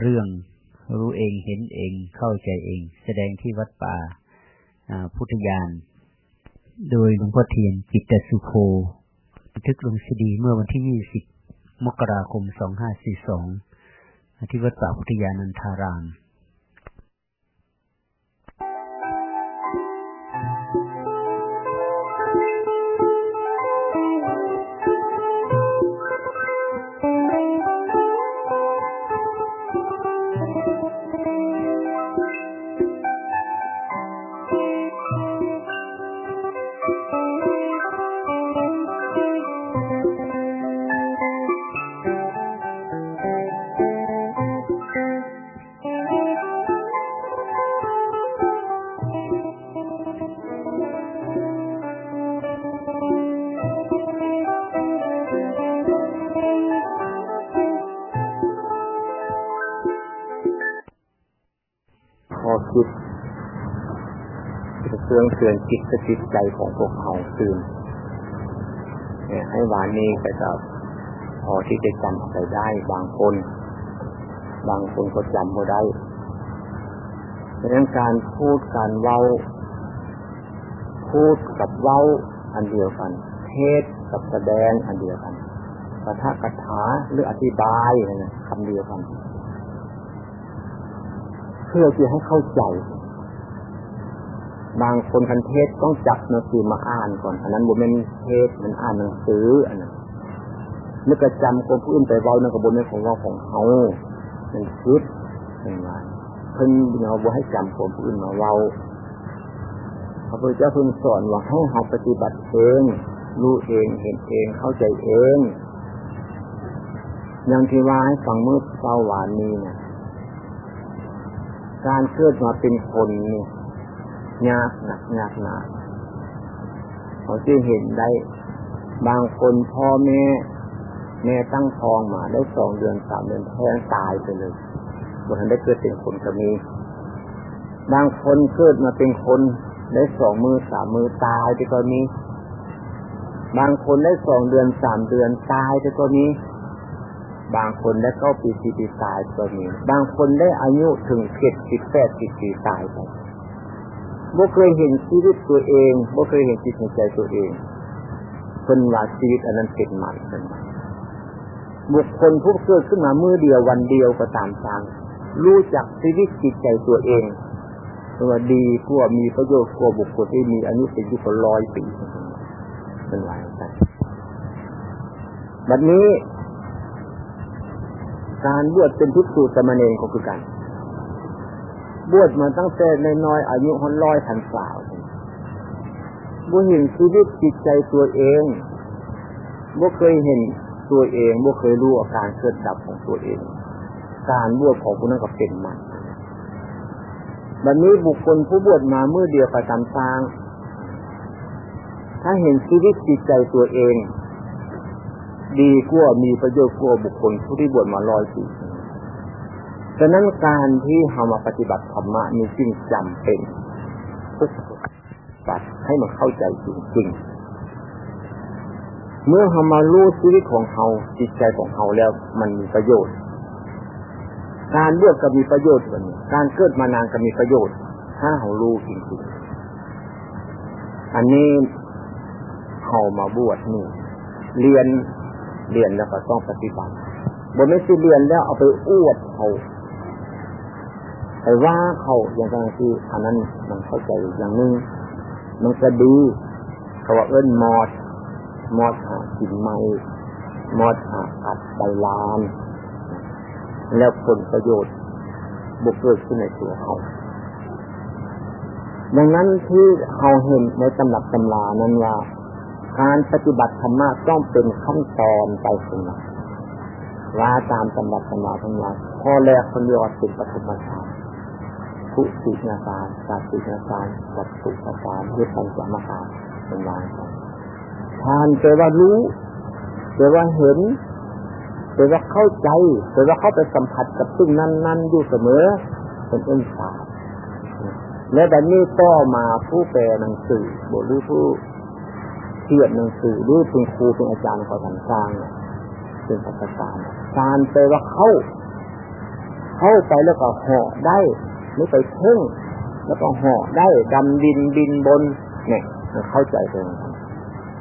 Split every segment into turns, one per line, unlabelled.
เรื่องรู้เองเห็นเองเข้าใจเอง แสดงที่วัดป่าพุทธยาน โดยหลวงพ่อเทียนจิตสุโคบันทึกลงสดีเมื่อวันที่ 20 มกราคม 2542ที่วัดป่าพุทธยานันทาราม
ตือนจิตสติใจของพวกเขาตื่นเนี่ยให้วานนี้ก็จะพอที่จะจำไปได้บางคน บางคนก็จำไม่ได้ดังนั้นการพูดการเว้า พูดกับเว้าอันเดียวกัน เทศกับแสดงอันเดียวกันกระทะกระถาหรืออธิบายนะคำเดียวกันเพื่อที่ให้เข้าใจ บางคนคันเทศต้องจับหนังสือมาอ่านก่อนอันนั้นบุเป็นเทศมันอ่านหนังสืออันนั้นนึกจำคนผู้อื่นไปเว้าในกระบวนการของเราของเขาเป็นคิดเป็นไงเพิ่นเราบ่ให้จำคนผู้อื่นมาเว้าพระพุทธเจ้าเพิ่งสอนว่าให้เราปฏิบัติเองรู้เองเห็นเองเข้าใจเองอย่างที่ว่าให้ฟังเมื่อเช้าหวานนี้นะการเกิดมาเป็นคนเนี่ย ยากหนักยากหนาเขาที่เห็นได้ บางคนพ่อแม่แม่ตั้งท้องมาได้สองเดือนสามเดือนแท้งตายไปเลยบนทันได้เกิดเป็นคนก็มี บางคนเกิดมาเป็นคนได้สองมือสามมือตายไปก็มี บางคนได้สองเดือนสามเดือนตายไปก็มี บางคนได้เก้าปีสี่ปีตายก็มี บางคนได้อายุถึงเจ็ดสิบแปดสิบปีตายไป บ่เคยเห็นชีวิตตัวเองบ่เคยเห็นจิตในใจตัวเองเป็นว่าชีวิตอันนั้นเป็นใหม่เป็นใหม่บุคคลผู้เกิดขึ้นมามือเดียววันเดียวก็ตามทางรู้จักชีวิตจิตใจตัวเองตัวดีกว่ามีประโยชน์กว่าบุคคลที่มีอายุเป็นยุคร้อยปีเป็นไรกันบัดนี้ การบวชเป็นทุกสูตรสมณเณรก็คือกัน บวชมาตั้งแต่ในน้อยอายุหนร้อยพันสาวบ่เห็นชีวิตจิตใจตัวเองบ่เคยเห็นตัวเองบ่เคยรู้อาการเกิดดับของตัวเอง การบวชของผู้นั้นก็เป็นมันวันนี้บุคคลผู้บวชมาเมื่อเดียวกับตามทาง ถ้าเห็นชีวิตจิตใจตัวเอง ดีกว่ามีประโยชน์กว่าบุคคลผู้ที่บวชมาร้อยปี ฉะนั้นการที่เรามาปฏิบัติธรรมะมีจริงจำเป็นทุกปัดให้มันเข้าใจจริงๆ เมื่อเรามารู้ชีวิตของเขาจิตใจของเขาแล้วมันมีประโยชน์ การเลือกก็มีประโยชน์เหมือนการเกิดมานานก็มีประโยชน์ ถ้าเรารู้จริงๆ อันนี้เขามาบวชนี่ เรียนเรียนแล้วก็ต้องปฏิบัติบนไม่ใช่เรียนแล้วเอาไปอวดเขา ไปว่าเขาอย่างไรที่อันนั้นมันเข้าใจอย่างนึงมันจะดีเขาว่าเอิ้นมอด มอดหากินไม้มอดหาอัดใบลาน แล้วผลประโยชน์บุกเกิดขึ้นในตัวเขาดังนั้นที่เขาเห็นในตำรับตำรานั้นว่าการปฏิบัติธรรมะต้องเป็นขั้นตอนไปสิ่งนั้ว่าตามตำรับตำราทั้งหลายข้อแรกคนเรียกว่าเป็นปฐมฌาน ทุตินาการสาตินาการวัตถุาการเพื่อปัญจมหาเป็นวางทานแปลว่ารู้แปลว่าเห็นแปลว่าเข้าใจแปลว่าเข้าไปสัมผัสกับซึ่งนั้นนั้นอยู่เสมอ เป็นเอื้นศาสตร์และแต่นี้ต่อมาผู้แปลหนังสือบทหรือผู้เทียบหนังสือหรือเป็นครูเป็นอาจารย์เขาทำสร้างเป็นภาษาการการแปลว่าเข้า เข้าไปแล้วก็ห่อได้ ไม่ไปเพ่งแล้วก็ห่อได้ดำดินดินบน เนี่ยเข้าใจตรง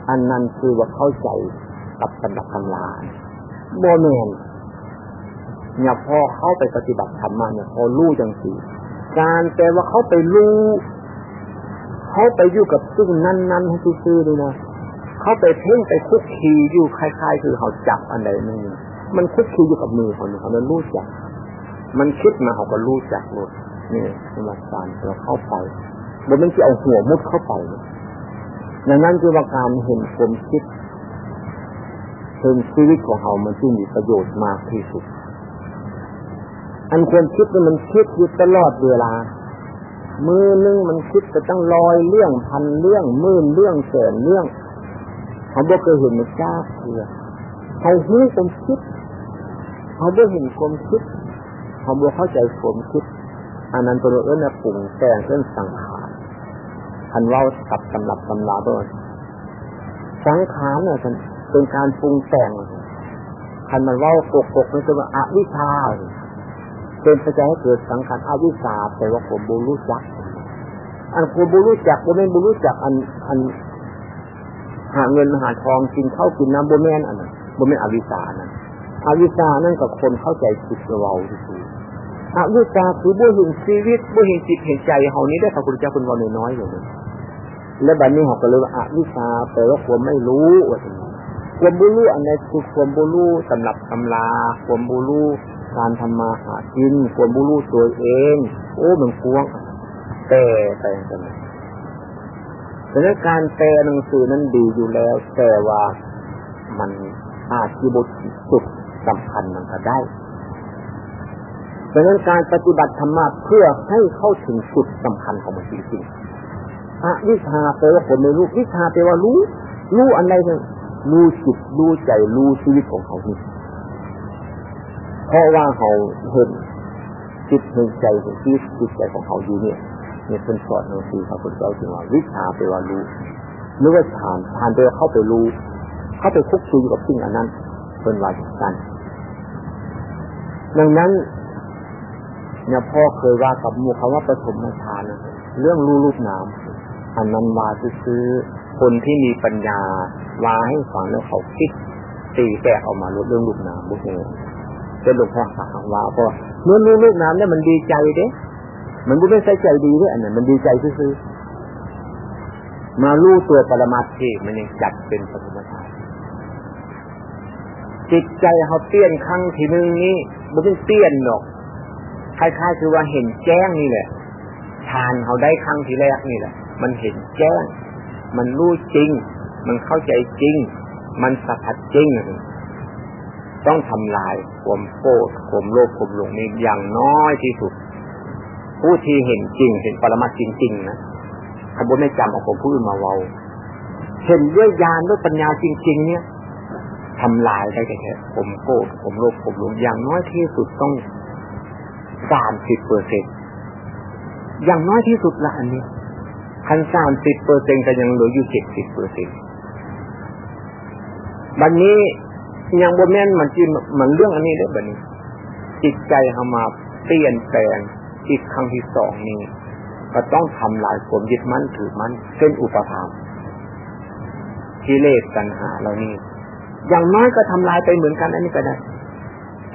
อันนั้นคือว่าเข้าใจกับตำรับตำราโมเมนเนี่ยพอเข้าไปปฏิบัติธรรมมาเนี่ยพอรู้จังสีการแปลว่าเขาไปรู้เขาไปอยู่กับซึ่งนั้นนั้นให้ซื่อๆเลยนะเขาไปเพ่งไปคุกคีอยู่คล้าย ๆ คือเขาจับอันใดนึงมันคุกคีอยู่กับมือเขาเนี่ยเขาเลยรู้จัก มันคิดมาเขาก็รู้จักหมด นี่สมาธิเราเข้าไปบนมันจะเอาหัวมุดเข้าไปดังนั้นคือว่าการเห็นผมคิดถึงชีวิตของเขามันจึงมีประโยชน์มากที่สุด อันควรคิดนี่มันคิดอยู่ตลอดเวลา มือนึงมันคิดจะตั้งลอยเรื่องพันเรื่องหมื่นเรื่องแสนเรื่องเขาบอกเคยเห็นมันจ้าเพื่อเขาหูความคิด เขาบอกเห็นความคิด เขาบอกเข้าใจความคิด อันนั้นตัวเอื้อนปรุงแต่งเรื่องสังขารอันเล่ากับตำหรับตำราด้วยสังขารเนี่ยเป็นการปรุงแต่งคันมันเล่าโกกกนี่คือว่าอวิชชาเป็นปัจจัยให้เกิดสังขารอวิชชาแต่ว่าผมบูรู้จัก อันผมบูรู้จักผมไม่บูรู้จักอันอันหาเงินหาทองกินข้าวกินน้ำโบแมนอันนั้นโบแมนอวิชชานั่นอวิชชานั่นกับคนเข้าใจผิดเราที่สุด อวิชชาคือบ่เห็นชีวิตบ่เห็นจิตเห็นใจเฮานี้ได้พระพุทธเจ้าคุณว่าน้อยๆอยู่เลยและบัดนี้เขาก็เลยว่าอวิชชาแปลว่าความไม่รู้ว่าอย่างนี้ความบุรู้อันนี้คือความบุรู้สำหรับตำราความบุรู้การทำมาหากินความบุรู้ตัวเอง โอ้มันกวงแต่แต่กันแต่ในการแปลหนังสือนั้นดีอยู่แล้ว แต่ว่ามันอาจจะบทสุดสำคัญมันก็ได้ ดังนั้นการปฏิบัติธรรมะเพื่อให้เข้าถึงจุดสำคัญของมันจริงๆอวิชาแปลว่าผลในรู้วิชาแปลว่ารู้ รู้อะไรเนี่ยรู้จิตรู้ใจรู้ชีวิตของเขานี่เพราะว่าเขาเห็นจิตเห็นใจเห็นชีวิตจิตใจของเขาอยู่เนี่ยเนี่ยเป็นสอนหนังสือพระพุทธเจ้าจึงว่าวิชาแปลว่ารู้หรือว่าฌานฌานแปลว่าเข้าไปรู้ เข้าไปคุกคีอยู่กับสิ่งอันนั้นเป็นวาจันดังนั้น เนี่ยพ่อเคยว่ากับมูคำว่าปฐมฌานเรื่องรูรูปนามอันนั้นมาซื้อคนที่มีปัญญาวาให้ฟังแล้วเขาคิดตีแตกออกมาเรื่องรูปนามบุกเองเป็นหลวงพ่อสักว่าพราะเมื่อรู้รูปนามเนี่ยมันดีใจเด้มันบุไม่ใช่ใจดีด้วยอันนั้นมันดีใจซื้อมาลู่ตัวปรมาทีมันยังจัดเป็นปฐมฌานจิตใจเขาเตี้ยนครั้งทีนึงนี้บุไม่เตี้ยนหรอก คล้ายๆคือว่าเห็นแจ้งนี่แหละฌานเขาได้ครั้งที่แรกนี่แหละ มันเห็นแจ้ง มันรู้จริง มันเข้าใจจริง มันสัมผัสจริง ต้องทำลายความโกรธความโลภความหลงนี่อย่างน้อยที่สุด ผู้ที่เห็นจริง เห็นปรมาจริงๆนะขบวนไม่จำเอาของผู้อื่นมาเวาเห็นด้วยญาณด้วยปัญญาจริง ๆ เนี่ยทำลายได้แค่ผมโกรธผมโลภผมหลงอย่างน้อยที่สุดต้อง สามสิบเปอร์เซ็นอย่างน้อยที่สุดละอันนี้คันสามสิบเปอร์เซ็นก็ยังเหลืออยู่เจ็ดสิบเปอร์เซ็นบันนี้ยังบนแม่นมันจีมันเรื่องอันนี้ได้บันนี้ จิตใจเขามาเปลี่ยนแปลงอีกครั้งที่สองนี้ก็ต้องทำลายความยึดมั่นถือมั่นเส้นอุปทานกิเลสตัณหาเรานี่อย่างน้อยก็ทำลายไปเหมือนกันอันนี้ก็ได้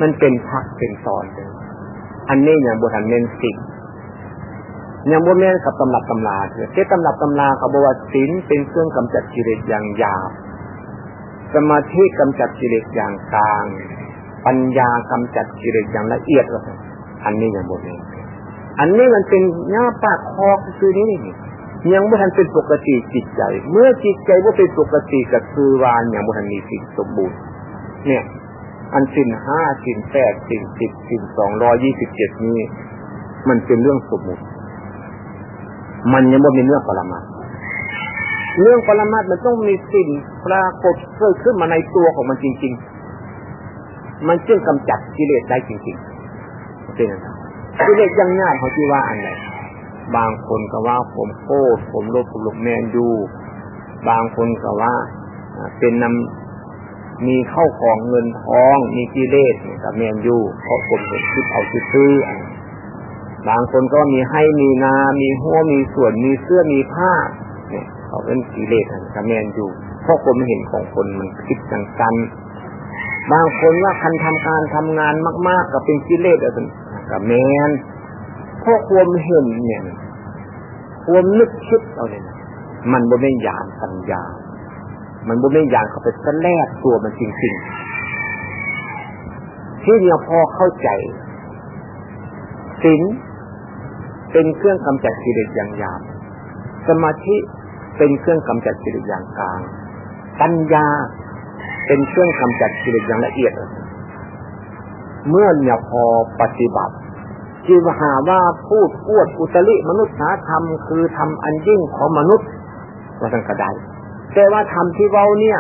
มันเป็นพักเป็นตอนเลย อันนี้อย่างบุทันเน้นสิ่งอย่างบุเน้นกับตำรับตำราเถอะที่ตำรับตำราเขาบอกว่าศีลเป็นเครื่องกำจัดกิเลสอย่างหยาบสมาธิกำจัดกิเลสอย่างกลาง ปัญญากำจัดกิเลสอย่างละเอียดว่าอันนี้อย่างบุเน้นอันนี้มันเป็นหน้าปากคอคือนี้นี่ยังบุทันเป็นปกติจิตใจ เมื่อจิตใจว่าเป็นปกติก็คือวานอย่างบุทันมีสิ่งสมบูรณ์ เนี่ย อันสินห้าสินแปดสินสิบสินสองร้อยี่สิบเจ็ดนี้ มันเป็นเรื่องสมมติมันยังไม่มีเรื่องปรมาเรื่องปรมามันต้องมีสิ่งปรากฏเกิดขึ้นมาในตัวของมันจริง ๆ มันจึงกำจัดกิเลสได้จริงๆเป็นะไรกิเลสยังง่ายเขาที่ว่าอันไหนบางคนก็ว่าผมโกรผมโลภผมหลงแมนยูบางคนก็ว่า เป็นนำ มีเข้าของเงินทอง มีกิเลสเนี่ยกับแมนยูเพราะคนเห็นคิดเอาคิดซื้อบางคนก็มีให้มีนา มีหัวมีส่วนมีเสื้อมีผ้า เนี่ยเขาเป็นกิเลสกับแมนยูเพราะคนเห็นของคนมันคิดกันกัน บางคนว่าคันทำการทำงานมากๆกับเป็นกิเลสอะไรกับแมนเพราะความเห็นเนี่ยความนึกคิดเอาเนี่ยมันบ่ไม่ยานปัญญา มันบ่ไม่ยานเขาไปสแลกตัวมันจริงๆ ที่เนี่ยพอเข้าใจศีลเป็นเครื่องกำจัดกิเลสอย่างหยาบสมาธิเป็นเครื่องกำจัดกิเลสอย่างกลาง ปัญญาเป็นเครื่องกำจัดกิเลสอย่างละเอียด เมื่อเนี่ยพอปฏิบัติจีวหาว่าพูดอวดอุตริมนุษยธรรมคือทำอันยิ่งของมนุษย์ว่าทั้งกระได แต่ว่าทำที่เว้าเนี่ย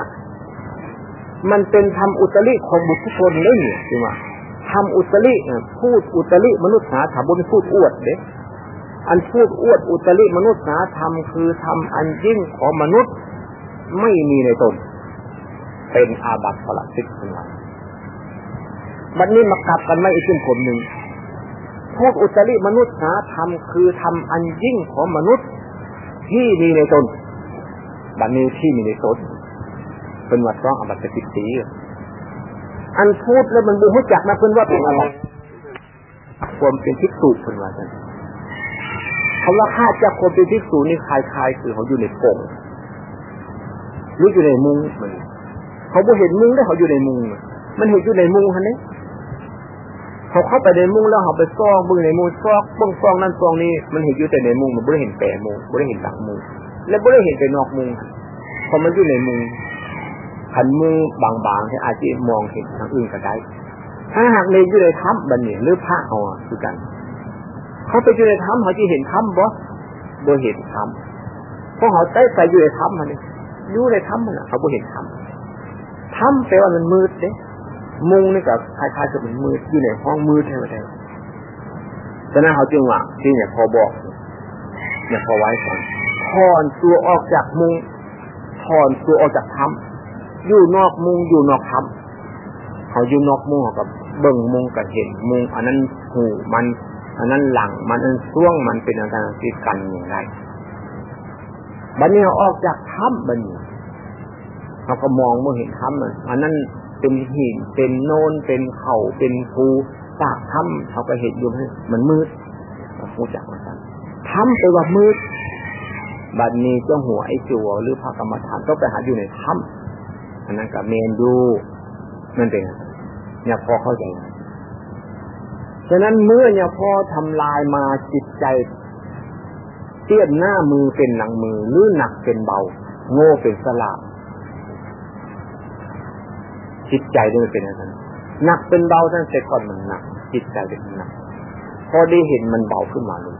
มันเป็นทำอุตริของบุคคลเลยเนี่ยจีว่าทำอุตริพูดอุตริมนุษยธรรมบนพูดอวดเด็อันพูดอวดอุตริมนุษย์ษาธรรมคือทำอันยิ่งของมนุษย์ไม่มีในตน เป็นอาบัติปรสิทธิ์ทั้งหลายบัดนี้มากลับกันไม่อีกขึ้นผมหนึ่งพูดอุตริมนุษย์ษาธรรมคือทำอันยิ่งของมนุษย์ที่มีในตน บัดนี้ที่มีในตนเป็นวัดร้องอาบัติสิทธิ์อันพูดแล้วมันบูรู้จักนะเพื่อนว่าเป็นอะไรความเป็นทิฏฐุเพื่อนว่าจังคำว่าข้าจะคนเป็นทิฏฐุนี่คลายๆคือเขาอยู่ในปงหรืออยู่ในมุงมันเขาบ่เห็นมุงแล้วเขาอยู่ในมุงมันเห็นอยู่ในมุงฮะเนี่ยเขาเข้าไปในมุงแล้วเขาไปซอกบึ้งในมุงซอกบึ้งซองนั่นซองนี้มันเห็นอยู่แต่ในมุงมันไม่ได้เห็นแปรมุงไม่ได้เห็นหลังมุง และไม่ได้เห็นแต่นอกมุงพอมันอยู่ในมุงขันมือบางๆที่อาจจะมองเห็นทางอื่นก็ได้ ถ้าหากในอยู่ในถ้ำบันเนี่ยหรือพระเขาคือกัน เขาไปอยู่ในถ้ำเขาจะเห็นถ้ำบ่บ่เห็นถ้ำเพราะเขาใต้ไปอยู่ในถ้ำมันเนี่ยอยู่ในถ้ำมันเขาบ่เห็นถ้ำถ้ำแปลว่ามันมืดเด้มุงนี่กับคล้ายๆกับมันมืดอยู่ในห้องมืดแท้ๆฉะนั้นเขาจึงว่าที่เนี่ยพอบอกเนี่ยพอไว้ก่อน ถอนตัวออกจากมุงถอนตัวออกจากถ้ำอยู่นอกมุงอยู่นอกทับเขาอยู่นอกมุงกับเบิ่งมุงกับเห็นมุงอันนั้นหูมัน อันนั้นหลังมันอันช่วงมันเป็นอะไรที่กันอย่างไรบัดนี้เขาออกจากถ้ำบัดนี้เขาก็มองเมื่อเห็นถ้ำมันอันนั้นเป็นหินเป็นโนนเป็นเขาเป็นภูปากถ้ำเขาก็เห็นอยู่มันมืดเราพูดจากมันถ้ำไปว่ามืด บัดนี้เจ้าหัวไอ้จัวหรือพระกรรมฐานต้องไปหาอยู่ในถ้ำอันนั้นกับเมนดูนั่นเป็นเนี่ยพอเข้าใจฉะนั้นเมื่อเนี่ยพอทำลายมาจิตใจเตี้ยนหน้ามือเป็นหลังมือหรือหนักเป็นเบา โง่เป็นสลาบจิตใจนี่มันเป็นอะไรหนักเป็นเบาตั้งแต่ก่อนมันหนัก จิตใจเป็นหนักพอได้เห็นมันเบาขึ้นมาเลย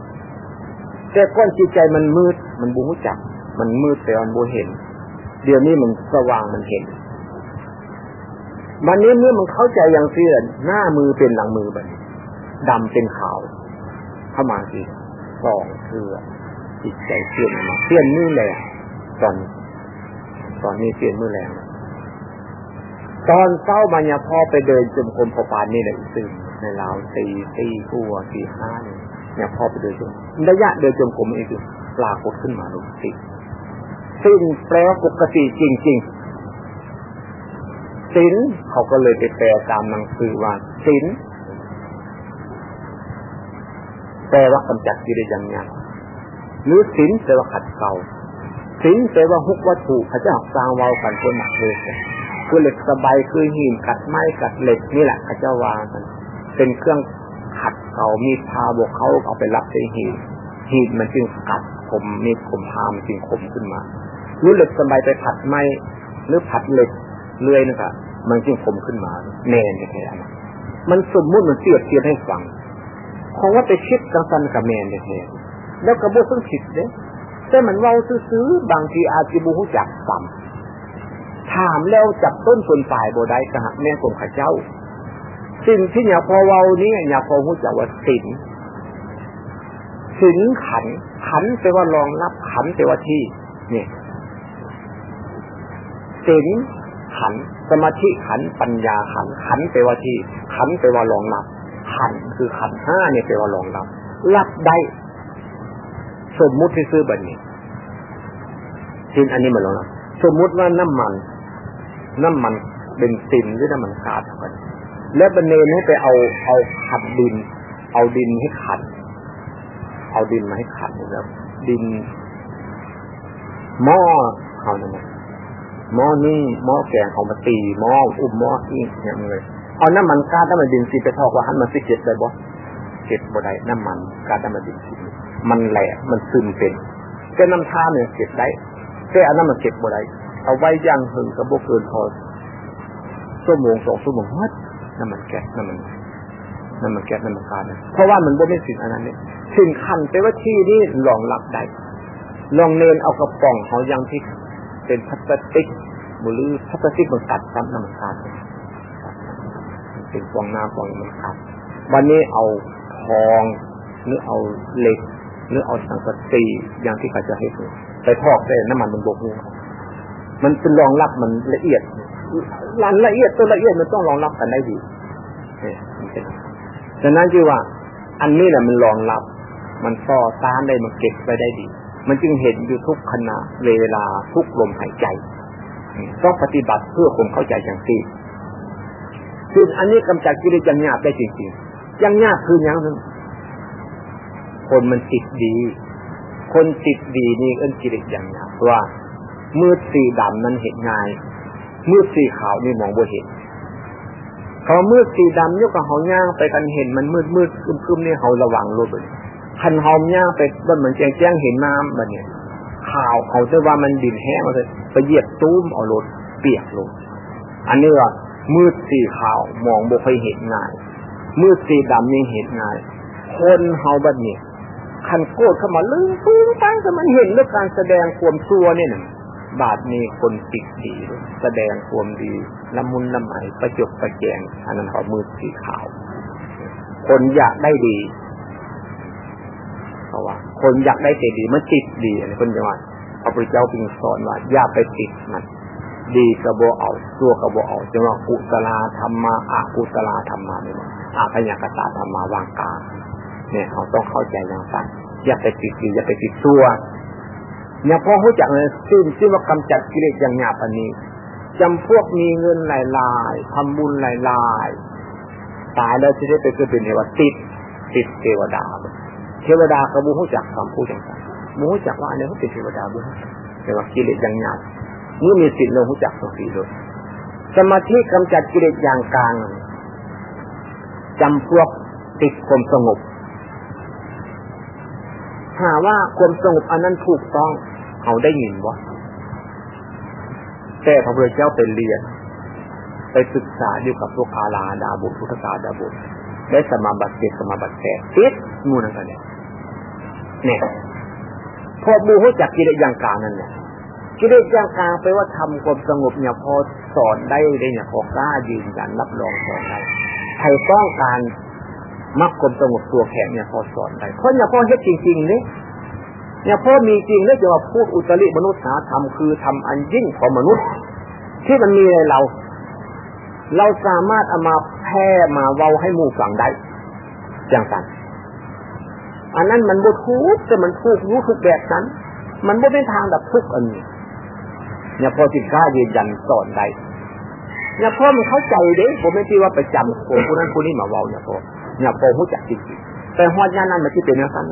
แต่ก้อนจิตใจมันมืด มันบูรู้จัก มันมืดแต่มันบูเห็น เดี๋ยวนี้มันสว่างมันเห็นวันนี้เมื่อมันเข้าใจอย่างเสื่อนหน้ามือเป็นหลังมือแบบดำเป็นขาวเข้ามาสิสองเถื่อจิตใจเปลี่ยนมาเปลี่ยนมือแรงตอน ตอนนี้เปลี่ยนมือแรงตอนเศร้ามาเนี่ยพอไปเดินจมกรมพอปานนี่แหละตื่นในราวตีตีกัวตีห้าเนี่ย เนี่ยพอไปเดินจมระยะเดินจมกรมเอีปลากดขึ้นมาลงติซึ่งแปลว่าปกติจริงๆศีลเขาก็เลยไปแปลตามหนังสือว่าศีลแปลว่ากำจัดกิเลสอย่างนี้หรือศีลแปลว่าขัดเกลาศีลแปลว่าฮุกวัตถุพระเจ้าสร้างวากันเพื่อหมักเลยคือเหล็กสบายคือหินกัดไม้กัดเหล็กนี่แหละพระเจ้าวางกันเป็นเครื่อง ขัดเกามีพาบวกเขาเอาไปรับใช้หินหินมันจึงกัดคมมีคมพามจึงคมขึ้นมารือเหล็กสบายไปผัดไม้หรือผัดเหล็กเลื่อยนะครับมันจึงคมขึ้นมาแน่นแท้มันสมมุติมันเสียบเทียบให้ฟังเพราะว่าไปคิดกังสันกับแมนแท้แล้วกระโบซึ่งผิดเด้แต่มันเว้าซื้อบางทีอาจจะบูฮูจักซ้ำถามแล้วจับต้นส่วนฝ่ายโบได้กะแม่ผมข้าเจ้า สิ่งที่อย่าพอเว้านี้อย่าพอฮู้จักว่าสินสินขัน ขันแปลว่ารองรับขันแปลว่าที่เนี่ยสินขัน สมาธิขันปัญญาขัน ขันแปลว่าที่ ขันแปลว่ารองรับ ขันคือขันห้าเนี่ยแปลว่ารองรับรับได้ สมมุติที่ซื้อบันนี้จินอันนี้มันรองรับสมมุติว่าน้ำมัน น้ำมันเป็นซินหรือน้ำมันกาดกัน และบันเนนให้ไปเอาเอาขัดดิน เอาดินให้ขัด เอาดินมาให้ขัดนะครับ ดินหม้อเขาเนี่ยหม้อนี่หม้อแกงเขามาตีหม้ออุ้มหม้ออีกอย่างเลย เอาน้ำมันกาดน้ำมันดินซีไปทอกว่าหันมันสิเก็บได้บ่เก็บบ่ได้น้ำมันกาดน้ำมันดินซีมันแหลกมันซึมเป็นแต่น้ำท่าเนี่ยเก็บได้แต่อันนั้นมันเก็บบ่ได้เอาไว้ย่างหึงกับโบเกินพอชั่วโมงสองชั่วโมงมัด น้ำมันแก๊สน้ำมันน้ำมันแก๊สน้ำมันกาดนะเพราะว่ามันบ่ไม่สิ่งอันนั้นเนี่ยสิ่งขันแต่ว่าที่นี่รองรับได้ลองเนินเอากระป๋องเขายังที่เป็นพลาสติกหรือพลาสติกมันกัดซ้ำน้ำมันกาดเป็นฟองน้ำฟองมันกัดวันนี้เอาทองหรือเอาเหล็กหรือเอาสังกะสีอย่างที่เขาจะให้ไปทอกได้น้ำมันมันบกเนี่ยมันเป็นรองรับมันละเอียด รายละเอียดตัวละเอียดมันต้องรองรับกันได้ดีเนี่ยฉะนั้นจีว่า อันนี้แหละมันรองรับ มันซ่อต้านได้มันเก็บไปได้ดี มันจึงเห็นอยู่ทุกขณะเวลาทุกลมหายใจต้องปฏิบัติเพื่อคนเข้าใจอย่างที่ซึ่งอันนี้กำจัดกิเลสยังยากได้จริงๆยังยากคือย่างนึงคนมันติดดี คนติดดีนี่เอิ้นกิเลสยังยากว่ามืดสีดำนั้นเห็นง่าย มืดสีขาวนี่มองบ่เห็นเขามืดสีดำยกกับเขาย่างไปกันเห็นมันมืดมืดคึมคึมนี่เขาระวังรถเลยคันหอมย่างไปมันเหมือนแจ้งแจ้งเห็นน้ำแบบนี้ข่าวเขาจะว่ามันดินแห้งเลยไปเหยียบตุ้มเอารถเปียกลงอันนี้ว่ามืดสีขาวมองบ่ค่อยเห็นง่าย มืดสีดำยังเห็นง่าย คนเฮาแบบนี้คันโกดเข้ามาลืมปื้งตั้งแต่มันเห็นเรื่องการแสดงความชั่วนี่หนึ่ง บาทมีคนติดดีแสดงความดีละมุนละไมประจบประแจงอันนั้นเขามือสีขาว คนอยากได้ดีเพราะว่า คนอยากได้แต่ดีมันติดดีอะไรคนจะว่าพระพุทธเจ้าจึงสอนว่าอย่าไปติดมัน ดีกระโบเอาตัวกระโบเอาจังว่ากุศลธรรมะอากุศลธรรมะนี่มันอาพยากตาธรรมะวางกลางเนี่ยเขาต้องเข้าใจอย่างนั้นอย่าไปติดดีอย่าไปติดตัว เนี่ยพอรู้จักเลยซึ่งซึ่ว่ากำจัดกิเลสอย่างหยาบอันนี้จำพวกมีเงินหลายๆทำบุญหลายๆตายแล้วจะได้ไปเกิดเป็นเทวดาติดติดเทวดา เทวดากระบุรู้จักคำพูดอย่างไรมูรู้จักว่าอันนี้เขาเป็นเทวดาบุแต่ว่ากิเลสอย่างหยาบนี่มีสิทธิ์เรารู้จักสักทีเลยสมาธิกำจัดกิเลสอย่างกลางจำพวกติดความสงบหาว่าความสงบอันนั้นถูกต้อง เขาได้ยินว่าแต่พระพุทธเจ้าเป็นเรียน ไปศึกษาอยู่กับพวกอาลาดาบุตรพุทธกาดาบุตรได้สมาบัติเจ็ดสมาบัติแปดติดมูนั่นกันเนี่ยเนี่ยพอบูรู้จักกิเลสอย่างกลางนั่นเนี่ยกิเลสอย่างกลางไปว่าทำความสงบเนี่ยพอสอนได้ได้เนี่ยพอกล้ายืนยันรับรองสอนได้ใครต้องการมักความสงบตัวแข็งเนี่ยพอสอนได้เพราะเนี่ยพอเฮ็ดจริงๆเนี่ย เนี่ยพอมีจริงแล้วจะมาพูดอุตริมนุษยธรรมคือทำอันยิ่งของมนุษย์ ที่มันมีในเรา เราสามารถเอามาแพร่มาเว้าให้หมู่ฟังได้อย่างนั้นอันนั้นมันบ่ทุกแต่มันทุกรู้ทุกแบบนั้น มันบ่เป็นทางแบบทุกอันนี้เนี่ยพอสินค้ายืนยันสอนได้เนี่ยพอมันเข้าใจเด้ผมไม่ที่ว่าไปจำคนคนนั้นคนนี้มาเว้าเนี่ยพอเนี่ยพอรู้จักจริงๆแต่หอดยานั้นมันที่เป็นอย่างนั้น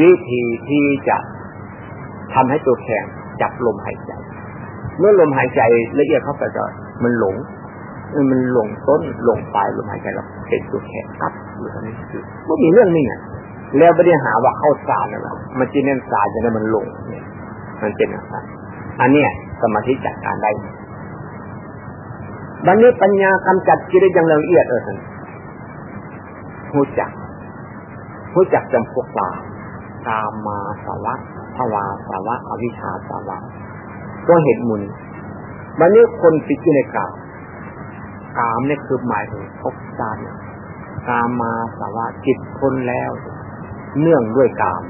วิธีที่จะทำให้ตัวแข็งจับลมหายใจ เมื่อลมหายใจละเอียดเข้าไปก็มันหลงมันหลงต้นหลงปลายลมหายใจเราเป็นตัวแข็งกับอยู่ตรงนี้คือไม่มีเรื่องนี้ไงแล้วไม่ได้หาว่าเข้าสารนะมันจีเน้นสารจะได้มันหลงเนี่ย มันเป็นอะไรอันเนี้ยสมาธิจัดการได้บันนี้ปัญญากำจัดกิเลสอย่างละเอียดเออท่านรู้จักรู้จักจำพวกปลา กามาสวะภวาสวะ อวิชชาสวะก็เหตุมุนวันนี้คนติดอยู่ในกามกามเนี่ยคือหมายถึงภพชาติกามาสวะจิตคนแล้ว เนื่องด้วยกาม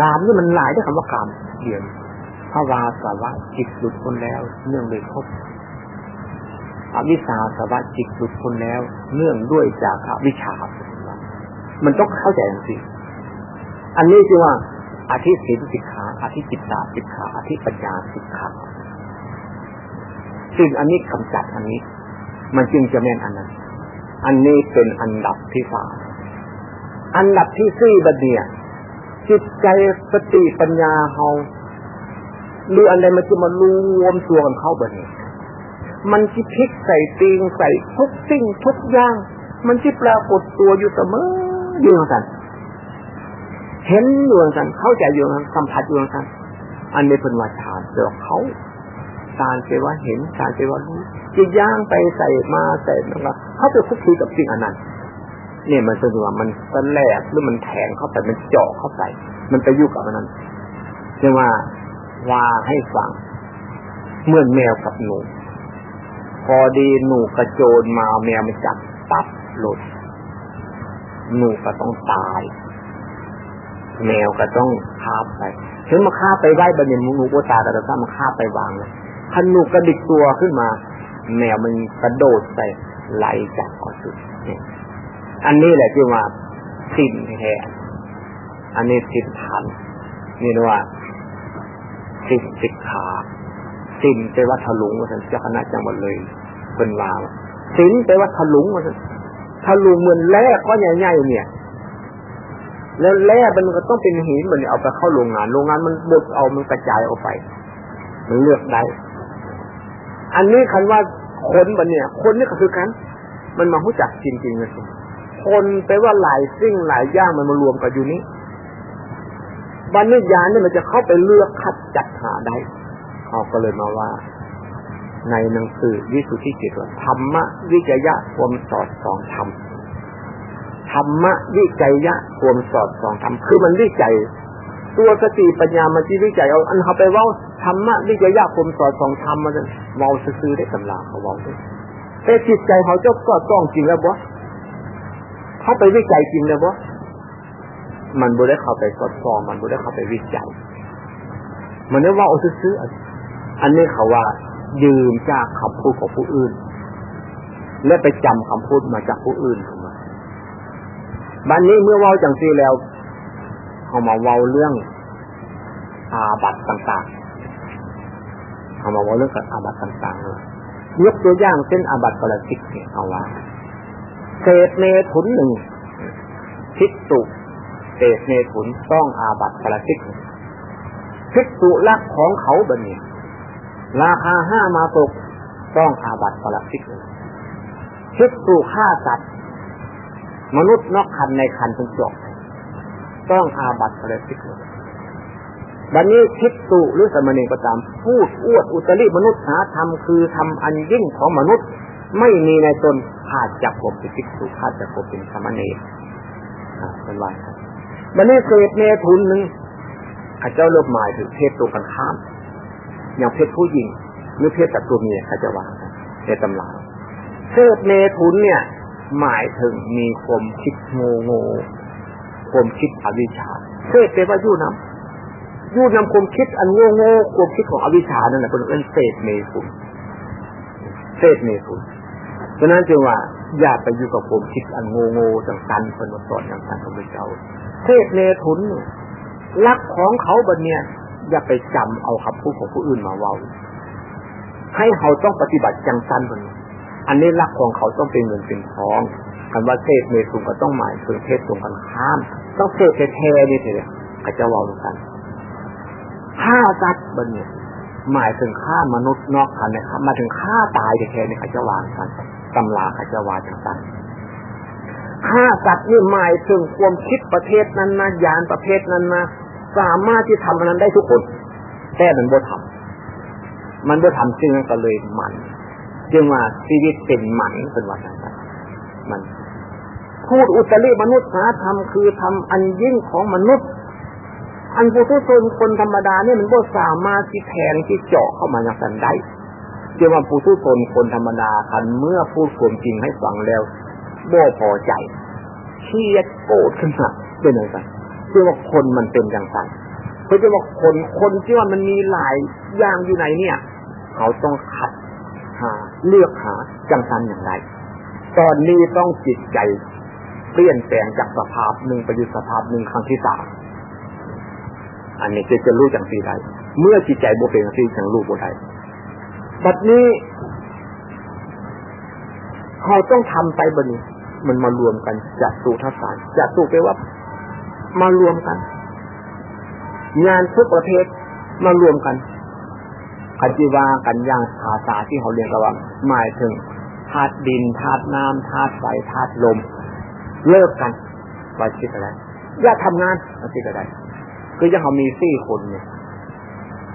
กามนี่มันหลายด้วยคำว่ากามเดียวภวาสวะจิตหลุดคนแล้ว เนื่องด้วยภพอวิชชาสวัสจิตหลุดพ้นแล้ว เนื่องด้วยจากอวิชชามันต้องเข้าใจอย่างสิ อันนี้คือว่าอธิศีลสิกขาอธิจิตตาสิกขาอธิปัญญาสิกขาซึ่งอันนี้กำจัดอันนี้ มันจึงจะแม่นอันนั้น อันนี้เป็นอันดับที่สามอันดับที่สี่บัดเนี่ยจิตใจสติปัญญาเฮาหรืออะไรมันจะมารวมตัวกันเข้าบัดนี้มันจิพลิกใส่ตีงใส่ทุกสิ่งทุกอย่าง มันจิปรากฏตัวอยู่เสมออยู่กัน เห็นอยู่กันเข้าใจอยู่กันสัมผัสอยู่กัน อันนี้เป็นวาชาเดี๋ยวเขาการเจว่าเห็นการเจว่ารู้จะย่างไปใส่มาใส่นะครับเขาจะคุกคีกับสิ่งอันนั้นเนี่ยมันเป็นว่ามันตะแลกหรือมันแทงเข้าไปมันเจาะเข้าไป มันไปยุ่กับอันนั้นเรียกว่าว่าให้ฟังเหมือนแมวกับหนู พอดีหนูกระโจนมาแมวมันจับปั๊บหลุดหนูก็ต้องตาย แมวก็ต้องคาบไปถึงมาคาบไปได้บันเนี่ยหนูโบตาแต่ถ้ามาคาบไปวางเลยคันหนูกระดิกตัวขึ้นมา แมวมันกระโดดใส่ไล่จับเอสุดอันนี้แหละที่ว่าสิ่งแท้อันนี้สิทธันนี่นะว่าสิ่งสิกขาสิ่งไปว่าทะลุงว่าท่านเจ้าคณะจังหวัดเลยเป็นลาวสิ่นไปว่าทะลุงว่าท่านทะลุงเหมือนแร่ก็ใหญ่ๆเนี่ย แล้วแร่มันก็ต้องเป็นหินมันเอาไปเข้าโรงงาน โรงงานมันบดเอามันกระจายออกไป มันเลือกได้ อันนี้คันว่าคนบันเนี่ย คนนี่ก็คือกัน มันมาหู้จักจริงๆนะสิคนไปว่าหลายสิ่งหลายอย่างมันมารวมกันอยู่นี้บัญญัติญาณนี่มันจะเข้าไปเลือกคัดจัดหาได้เขาก็เลยมาว่า ในหนังสือวิสุทธิจิตว่าธรรมะวิจยะความสอดสองธรรม ธรรมะวิจัยยะควมสอดสองธรรมคือมันวิจัย ตัวสติปัญญามันที่วิจัยเอาอันเขาไปว่าธรรมะวิจัยยะควมสอดสองธรรมมันเมาซื้อได้ตำราเขาเว่าแต่จิตใจเขาเจ้าก็ต้องจริงแล้วบ่เขาไปวิจัยจริงแล้วบ่มันบ่ได้เข้าไปสอดส่องมันบ่ได้เข้าไปวิจัย มันได้ว่าเอาซื้ออันนี้เขาว่า ยืมจากคำพูดของผู้อื่น และไปจำคำพูดมาจากผู้อื่น บันนี้เมื่อเว้าจังซีแล้วเขามาเว้าเรื่อง อาบัตต่างๆเขามาเว้าเรื่องกับอาบัตต่างๆยกตัวอย่างเช่นอาบัตปราชิกเนี่ยเอาว่าเศษเมถุนหนึ่งพิกตุเศษเมถุนต้องอาบัตปราชิกพิกตุลักของเขาบันนี้ราคาห้ามาตกต้องอาบัตปราชิกพิกตุฆ่าสัตว์ มนุษย์นอกคันในคันเป็นจบต้องอาบัตปราชิกบันนี้คิดตุหรือสมณีประจำพูดอวดอุตริมนุษย์หาธรรมคือทำอันยิ่งของมนุษย์ ไม่มีในตนขาดจากผมเป็นคิดตุขาดจากผมเป็นสมณีเป็นว่าบันนี้เศษเมทุนหนึ่งข้าเจ้าเลิกหมายถึงเพศตรงกันข้าม อย่างเพศผู้หญิงหรือเพศกับตัวเมียข้าจะวางในตำราเศษเมทุนเนี่ย หมายถึงมีความคิดง่โง่ความคิดอวิชชาเทศเป็นว่ายู่น้ำยู่นำความคิดอันง่โง่ความคิดของอวิชชานั่นแหละเป็นเรื่องเศษเมทุนเศษเมทุนเพราะนั้นจึงว่าอย่าไปอยู่กับความคิดอันง่โง่จังสันเป็นมาสอนอย่างสันของพระเจ้าเทศเนทุนรักของเขาบันเนี่ยอย่าไปจำเอาคำพูดของผู้อื่นมาเว้าให้เขาต้องปฏิบัติจังสันบัน อันนี้รักของเขาต้องเป็นเงินเป็นทองคำว่าเทศเนทุนก็ต้องหมายถึงเทศตรงกันข้าม ต้องเทศแท้ๆนี่เลยเขาจะว้ากันฆ่าสัตว์บนเนี่ยหมายถึงฆ่ามนุษย์นอกคันนะครับมาถึงฆ่าตายแท้ๆนี่เขาจะวางกันตำราเขาจะวางจันฆ่าสัตว์นี่หมายถึงความคิดประเภทนั้นนะยานประเภทนั้นนะสามารถที่ทำนั้นได้ทุกคน แต่มันบ่ทำมันบ่ทำจึงก็เลยมัน จึงว่าชีวิตเป็นหมันเป็นว่าจังมันพูดอุตริมนุษย์หาธรรมคือทำอันยิ่งของมนุษย์ อันผู้ทุชนคนธรรมดาเนี่ยมันก็สามารถที่แทงที่เจาะเข้ามาอย่างนั้นได้เจึงว่าผู้ทุชนคนธรรมดาคันเมื่อพูดความจริงให้ฟังแล้วบ่พอใจเครียดโกรธขึ้นมาเป็นอะไรกันเชื่อว่าคนมันเป็นอย่างไรเพราะจะว่าคนคนที่ว่ามันมีหลายอย่างอยู่ไหนเนี่ย เขาต้องขัด หาเลือกหาจังสันอย่างไร ตอนนี้ต้องจิตใจเปลี่ยนแปลงจากสภาพหนึ่งไปอยู่สภาพหนึ่งครั้งที่สามอันนี้จะจะรู้จังสีได้เมื่อจิตใจโบเป็นสีจังรู้โบได้บัดนี้เขาต้องทำไปบนี้ มันมารวมกันจัดสูทัศน์จัดสูไปว่ามารวมกัน งานทุกประเภทมารวมกัน คันจีวากันย่างภาษาที่เขาเรียนกันว่า หมายถึงธาตุดินธาตุน้ำธาตุไฟธาตุลม เลิกกันไว้คิดอะไรอย่าทำงานมาคิดอะไรคือยังเขามีสี่คนเนี่ย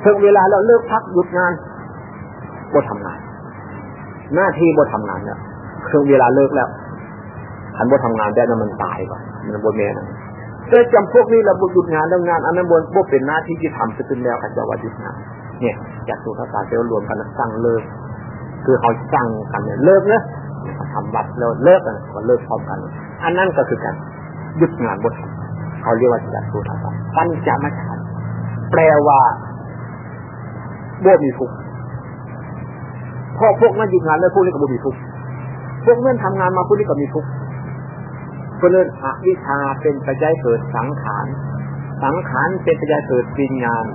ถึงเวลาเราเลิกพักหยุดงานบ่ทำงาน หน้าที่บ่ทำงานเนี่ยถึงเวลาเลิกแล้วคันบ่ทำงานได้นั้นมันตายก่อนมันบ่แม่นะแต่จำพวกนี้เราบุหยุดงานแล้วงาน อันนั้นบนพวกเป็นหน้าที่ที่ทำจะเป็นแล้วอาจจะว่าหยุดงาน เนี่ยจากสุภาษาเซลรวมกันแล้วสั่งเลิก คือเขาสั่งกันเนี่ยเลิกเนอะทำบัตรแล้วเลิกกันก็เลิกพร้อมกัน อันนั้นก็คือการหยุดงานบทเขาเรียกว่าจากสุภาษาปัญจมัชฌนแปลว่าบ่มีทุกข์พอพวกนั้นหยุดงานแล้วพวกนี้ก็บ่มีทุกข์พวกเมื่อทำงานมาพวกนี้ก็มีทุกข์เพราะนั้นอวิชาเป็นปัจจัยเกิดสังขารสังขารเป็นปัจจัยเกิดวิญญาณ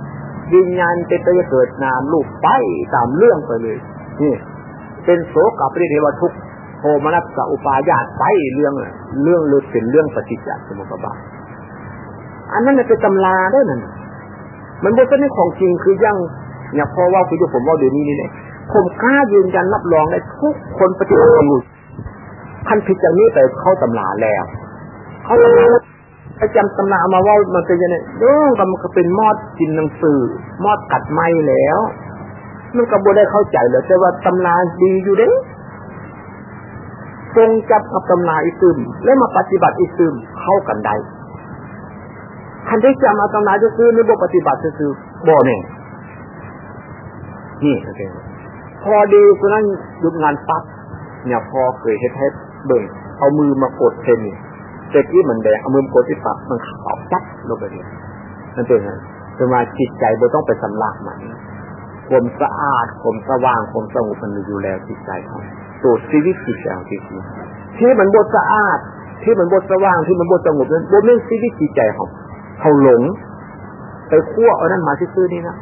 วิญญาณเป็นปัจจัยเกิดนามรูปไปตามเรื่องไปเลยนี่เป็นโสกับปริเทวทุกโทมนัสสอุปายาตไปเรื่องเรื่องเลยเป็นเรื่องปฏิจจสมุปบาทอันนั้นเป็นตำราด้นั่นมันบเป็นของจริงคือยังเนี่ยพอว่าคุณผมว่าเดี๋ยวนี้นี่เนี่ยผมกล้ายืนยันรับรองได้ทุกคนปฏิบัติธรรมท่านพิจารณาไปเข้าตำราแล้ว เขาตำราป ระจำตำรามาว่ามันเป็นยังไงเออมันก็เป็นมอดกินหนังสือ มอดกัดไม้แล้ว มันก็บ่ได้เข้าใจเลยแต่ว่าตำราดีอยู่เด้ทรงจับกับตำราอิซึม แล้วมาปฏิบัติอิซึมเข้ากันได้ท่านได้จำเอาตำราจะซื้อในบปฏิบัติจะซื้อบ่เนี่ยนี่โอเคพอดีคนนั้นหยุดงานปั๊บเนี่ยพอเคยเฮ็ดให้เบิ่งเอามือมากดเทนนี่ เจ็ที่มันแดงเอามือกดที่ปักมันขาวจับลงไปเนี่ยนั่นเป็นไงคือมาจิตใจเราต้องไปสำลักมันความสะอาดความสว่างความสงบมันอยู่แล้วจิตใจเขาตัวชีวิตจิตใจของจริงที่มันบดสะอาด ที่มันบดสว่างที่มันบดสงบนั้นบดไม่ชีวิตจิตใจของเขาหลง ไปคั่วเอานั้นมาซื้อนี่นะ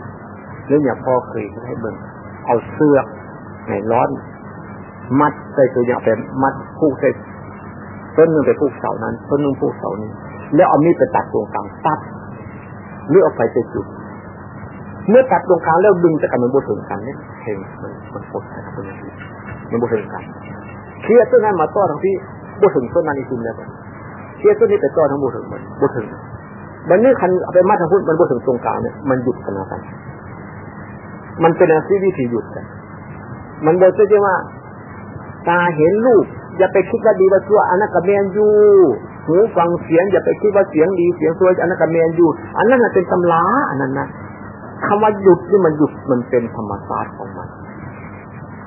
เรื่องอย่างพ่อเคยให้เบิ่งเอาเสื้อในร้อน มัดใส่ตัวอย่างไปมัดผูกใส่ ต้นหนึ่งไปผูกเสานั้นต้นหนึ่งผูกเสานี้ แล้วเอามีดไปตัดตรงกลางตัดเลือกเอาไปไปจุดเมื่อตัดตรงกลางแล้วดึงจะกันมันบดถึงกันเนี่ยเห็นมันมันปดนะครับตรงนี้มันบดถึงกันเคลียร์ต้นนั้นมาต้อทั้งที่บดถึงต้นนั้นอีกทีแล้วเคลียร์ต้นนี้ไปต้อทั้งบดถึงมันบดถึงมันนี่คันเอาไปมัดทางพุทธมันบดถึงตรงกลางเนี่ยมันหยุดกันนะกันมันเป็นอาชีพวิธีหยุดกันมันบอกจะว่า ตาเห็นรูป อย่าไปคิดว่าดีว่าชั่วอันนั้นกับแมนยูหูฟังเสียง อย่าไปคิดว่าเสียงดีเสียงชั่วอันนั้นกับแมนยูอันนั้นเป็นตำราอันนั้นนะคำว่าหยุดนี่มันหยุดมันเป็นธรรมศาสตร์ของมัน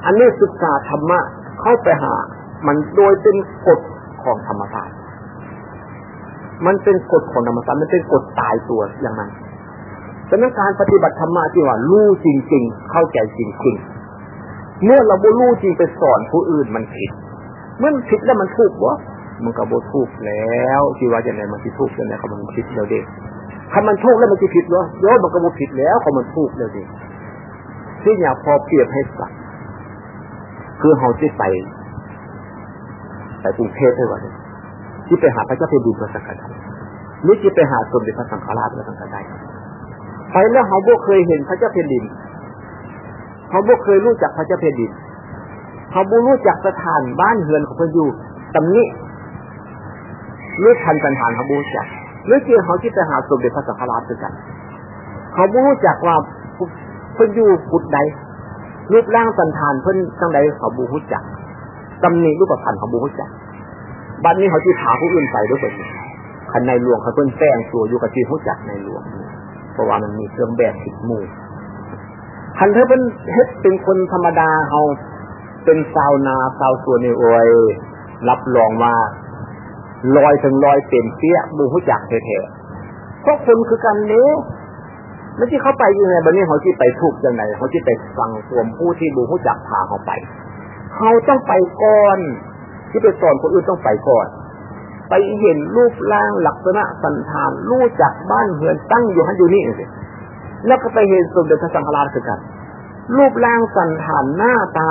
อันนี้ศึกษาธรรมะเข้าไปหา มันโดยเป็นกฎของธรรมศาสตร์มันเป็นกฎของธรรมศาสตร์มันเป็นกฎตายตัวอย่างนั้นฉะนั้นการปฏิบัติธรรมะที่ว่ารู้จริงๆ เข้าใจจริงๆ เมื่อเราบ่รู้จริงไปสอนผู้อื่นมันผิด มื่อมันผิดแล้วมันถูกวะมันก็บ่ถูกแล้วที่ว่าจะไหนมันที่ถูกจะไหนเขามันผิดแล้วเด็กถ้ามันถูกแล้วมันจะผิดวะโยมันก็บ่ผิดแล้วเขามันถูกแล้วเด็กที่อยากพอเปรียบให้สักคือเขาที่ไปไปกรุงเทพได้ว่าที่ไปหาพระเจ้าเป็นดินพระสังฆทานนี่ที่ไปหาสมเด็จพระสังฆราชพระสังฆทานไปแล้วเขาบ่เคยเห็นพระเจ้าแผ่นดินเขาบ่เคยรู้จักพระเจ้าแผ่นดิน เขาบ่รู้จักสถานบ้านเฮือนของเพิ่นอยู่ตำนี้หรือทันสันฐานเขาบูรู้จักหรือเกี่ยวเขาที่ไปหาสมเด็จพระสังฆราชด้วยกันเขาบ่รู้จักว่าเพิ่นอยู่พุดใดรูปร่างสันฐานเพิ่นจังใดเขาบูรู้จักตำนี้รูปพันธ์เขาบูรู้จักบัดนี้เขาที่ถาผู้อื่นไปด้วยกันคันในหลวงเขาเพิ่นแป้งตัวอยู่กับที่รู้จักในหลวงเพราะว่ามันมีเครื่องแบบผิดมู่คันเธอเป็นเฮ็ดเป็นคนธรรมดาเขา เป็นชาวนาชาวสวนในอวยรับรองว่าลอยถึงลอยเต็มเปี้ยบูหุจักแท้ๆเพราะคนคือกันเนี้ยแล้วที่เขาไปยังไงบันนี้เขาที่ไปถูกยังไงเขาที่ไปฟังรวมผู้ที่บูหุจักพาเขาไปเขาต้องไปก่อน ที่ไปสอนคนอื่นต้องไปก่อน ไปเห็นรูปร่างลักษณะสันฐานรู้จักบ้านเหือนตั้งอยู่ฮันอยู่นี่สิแล้วก็ไปเห็นสมเด็จพระสังฆราชคือกันรูปร่างสันฐานหน้าตา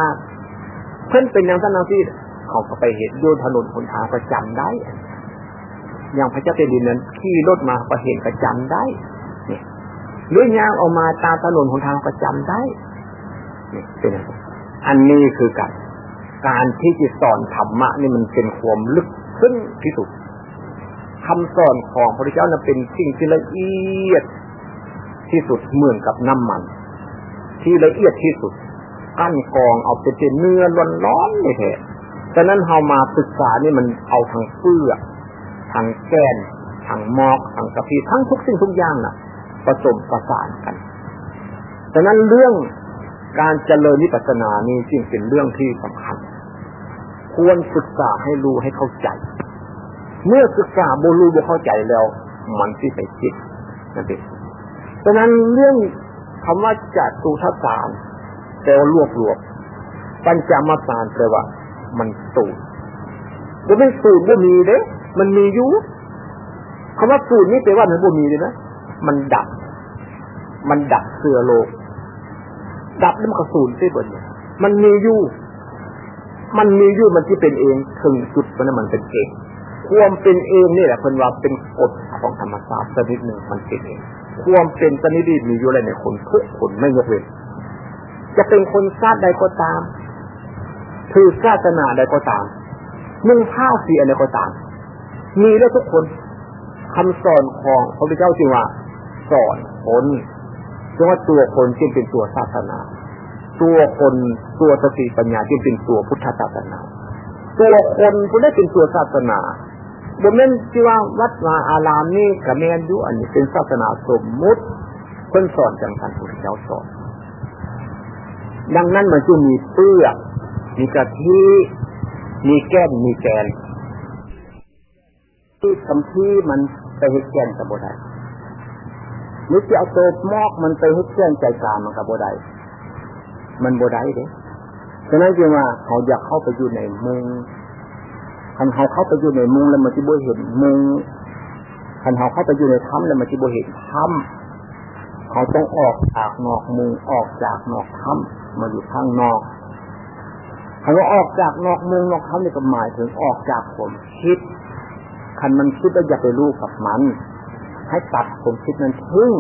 เพื่อนเป็นอย่างนั้นที่เขาก็ไปเห็นโยนถนนคนทางประจำได้ อย่างพระเจ้าเป็นดินนั้นขี่รถมาก็เห็นประจำได้เนี่ยหรือยางออกมาตามถนนคนทางประจำได้เนี่ยเป็นอันนี้คือการการที่จะสอนธรรมะนี่มันเป็นความลึกซึ้งที่สุดคำสอนของพระเจ้านั้นเป็นสิ่งที่ละเอียดที่สุดเหมือนกับน้ำมัน ที่ละเอียดที่สุด กั้นกองเอาเป็นเนื้อร้อนๆเลยแท้ฉะนั้นเรามาศึกษานี่มันเอาทางเฟือกทางแก้นทางมอกทางกะพีทั้งทุกสิ่งทุกอย่างน่ะผสมประสานกันฉะนั้นเรื่องการเจริญวิปัสสนานี่จึงเป็นเรื่องที่สำคัญ ควรศึกษาให้รู้ให้เข้าใจ เมื่อศึกษาบรู้บ่เข้าใจแล้ว มันที่ไปคิดนั่นเองฉะนั้นเรื่องคำว่าจัตุทัศาน แปลว่ารวบรวมปัญจมาสานแปลว่า มันสูตรจะไม่สูตรบ่มีเด้มันมีอยู่คำว่าสูตรนี่แปลว่ามันบ่มีเลยนะมันดับ มันดับเสือโลก ดับแล้วมันก็สูญไปหมดมันมีอยู่มันมีอยู่มันที่เป็นเองถึงจุดมันมันเป็นเองความเป็นเองนี่แหละเพิ่นว่าเป็นกฎของธรรมชาติชนิดหนึ่งมันเป็นเองความเป็นชนิดนี้มีอยู่ในคนทุกคนไม่ยกเว้น จะเป็นคนชาติใดก็ตามถือศาสนาใดก็ตามนุ่งผ้าสีอะไรก็ตาม มีได้ทุกคนคำสอนของพระพุทธเจ้าจริงว่า สอนคนเพราะว่าตัวคนจึงเป็นตัวศาสนา ตัวคนตัวสติปัญญาจึงเป็นตัวพุทธศาสนา ตัวคนผู้ได้เป็นตัวศาสนาบนนั้นที่ว่าวัดวาอารามนี่กับแมนยุอันนี้เป็นศาสนาสมมุติคนสอนจังสันพุทธเจ้าสอน ดังนั้นมันจึงมีเปลือกมีกะทิมีแก้มมีแกนที่คำที่มันไปให้แกนกับโบได้หรือจะเอาตัวมอกมันไปให้แกนใจกลางมันกับโบได้มันโบได้เด้ฉะนั้นจึงว่าเขาอยากเข้าไปอยู่ในมุงคันเขาเข้าไปอยู่ในมุงแล้วมันจะบ่เห็นมุงคันเขาเข้าไปอยู่ในถ้ำแล้วมันจะบ่เห็นถ้ำ เขาต้องออกจากนอกมุงออกจากนอกถ้ำมาอยู่ข้างนอกคำว่าออกจากนอกมุงนอกถ้ำนี่ก็หมายถึงออกจากผมคิดคันมันคิดแล้วอย่าไปรู้กับมัน ให้ตัดผมคิดนั้นทิ้ง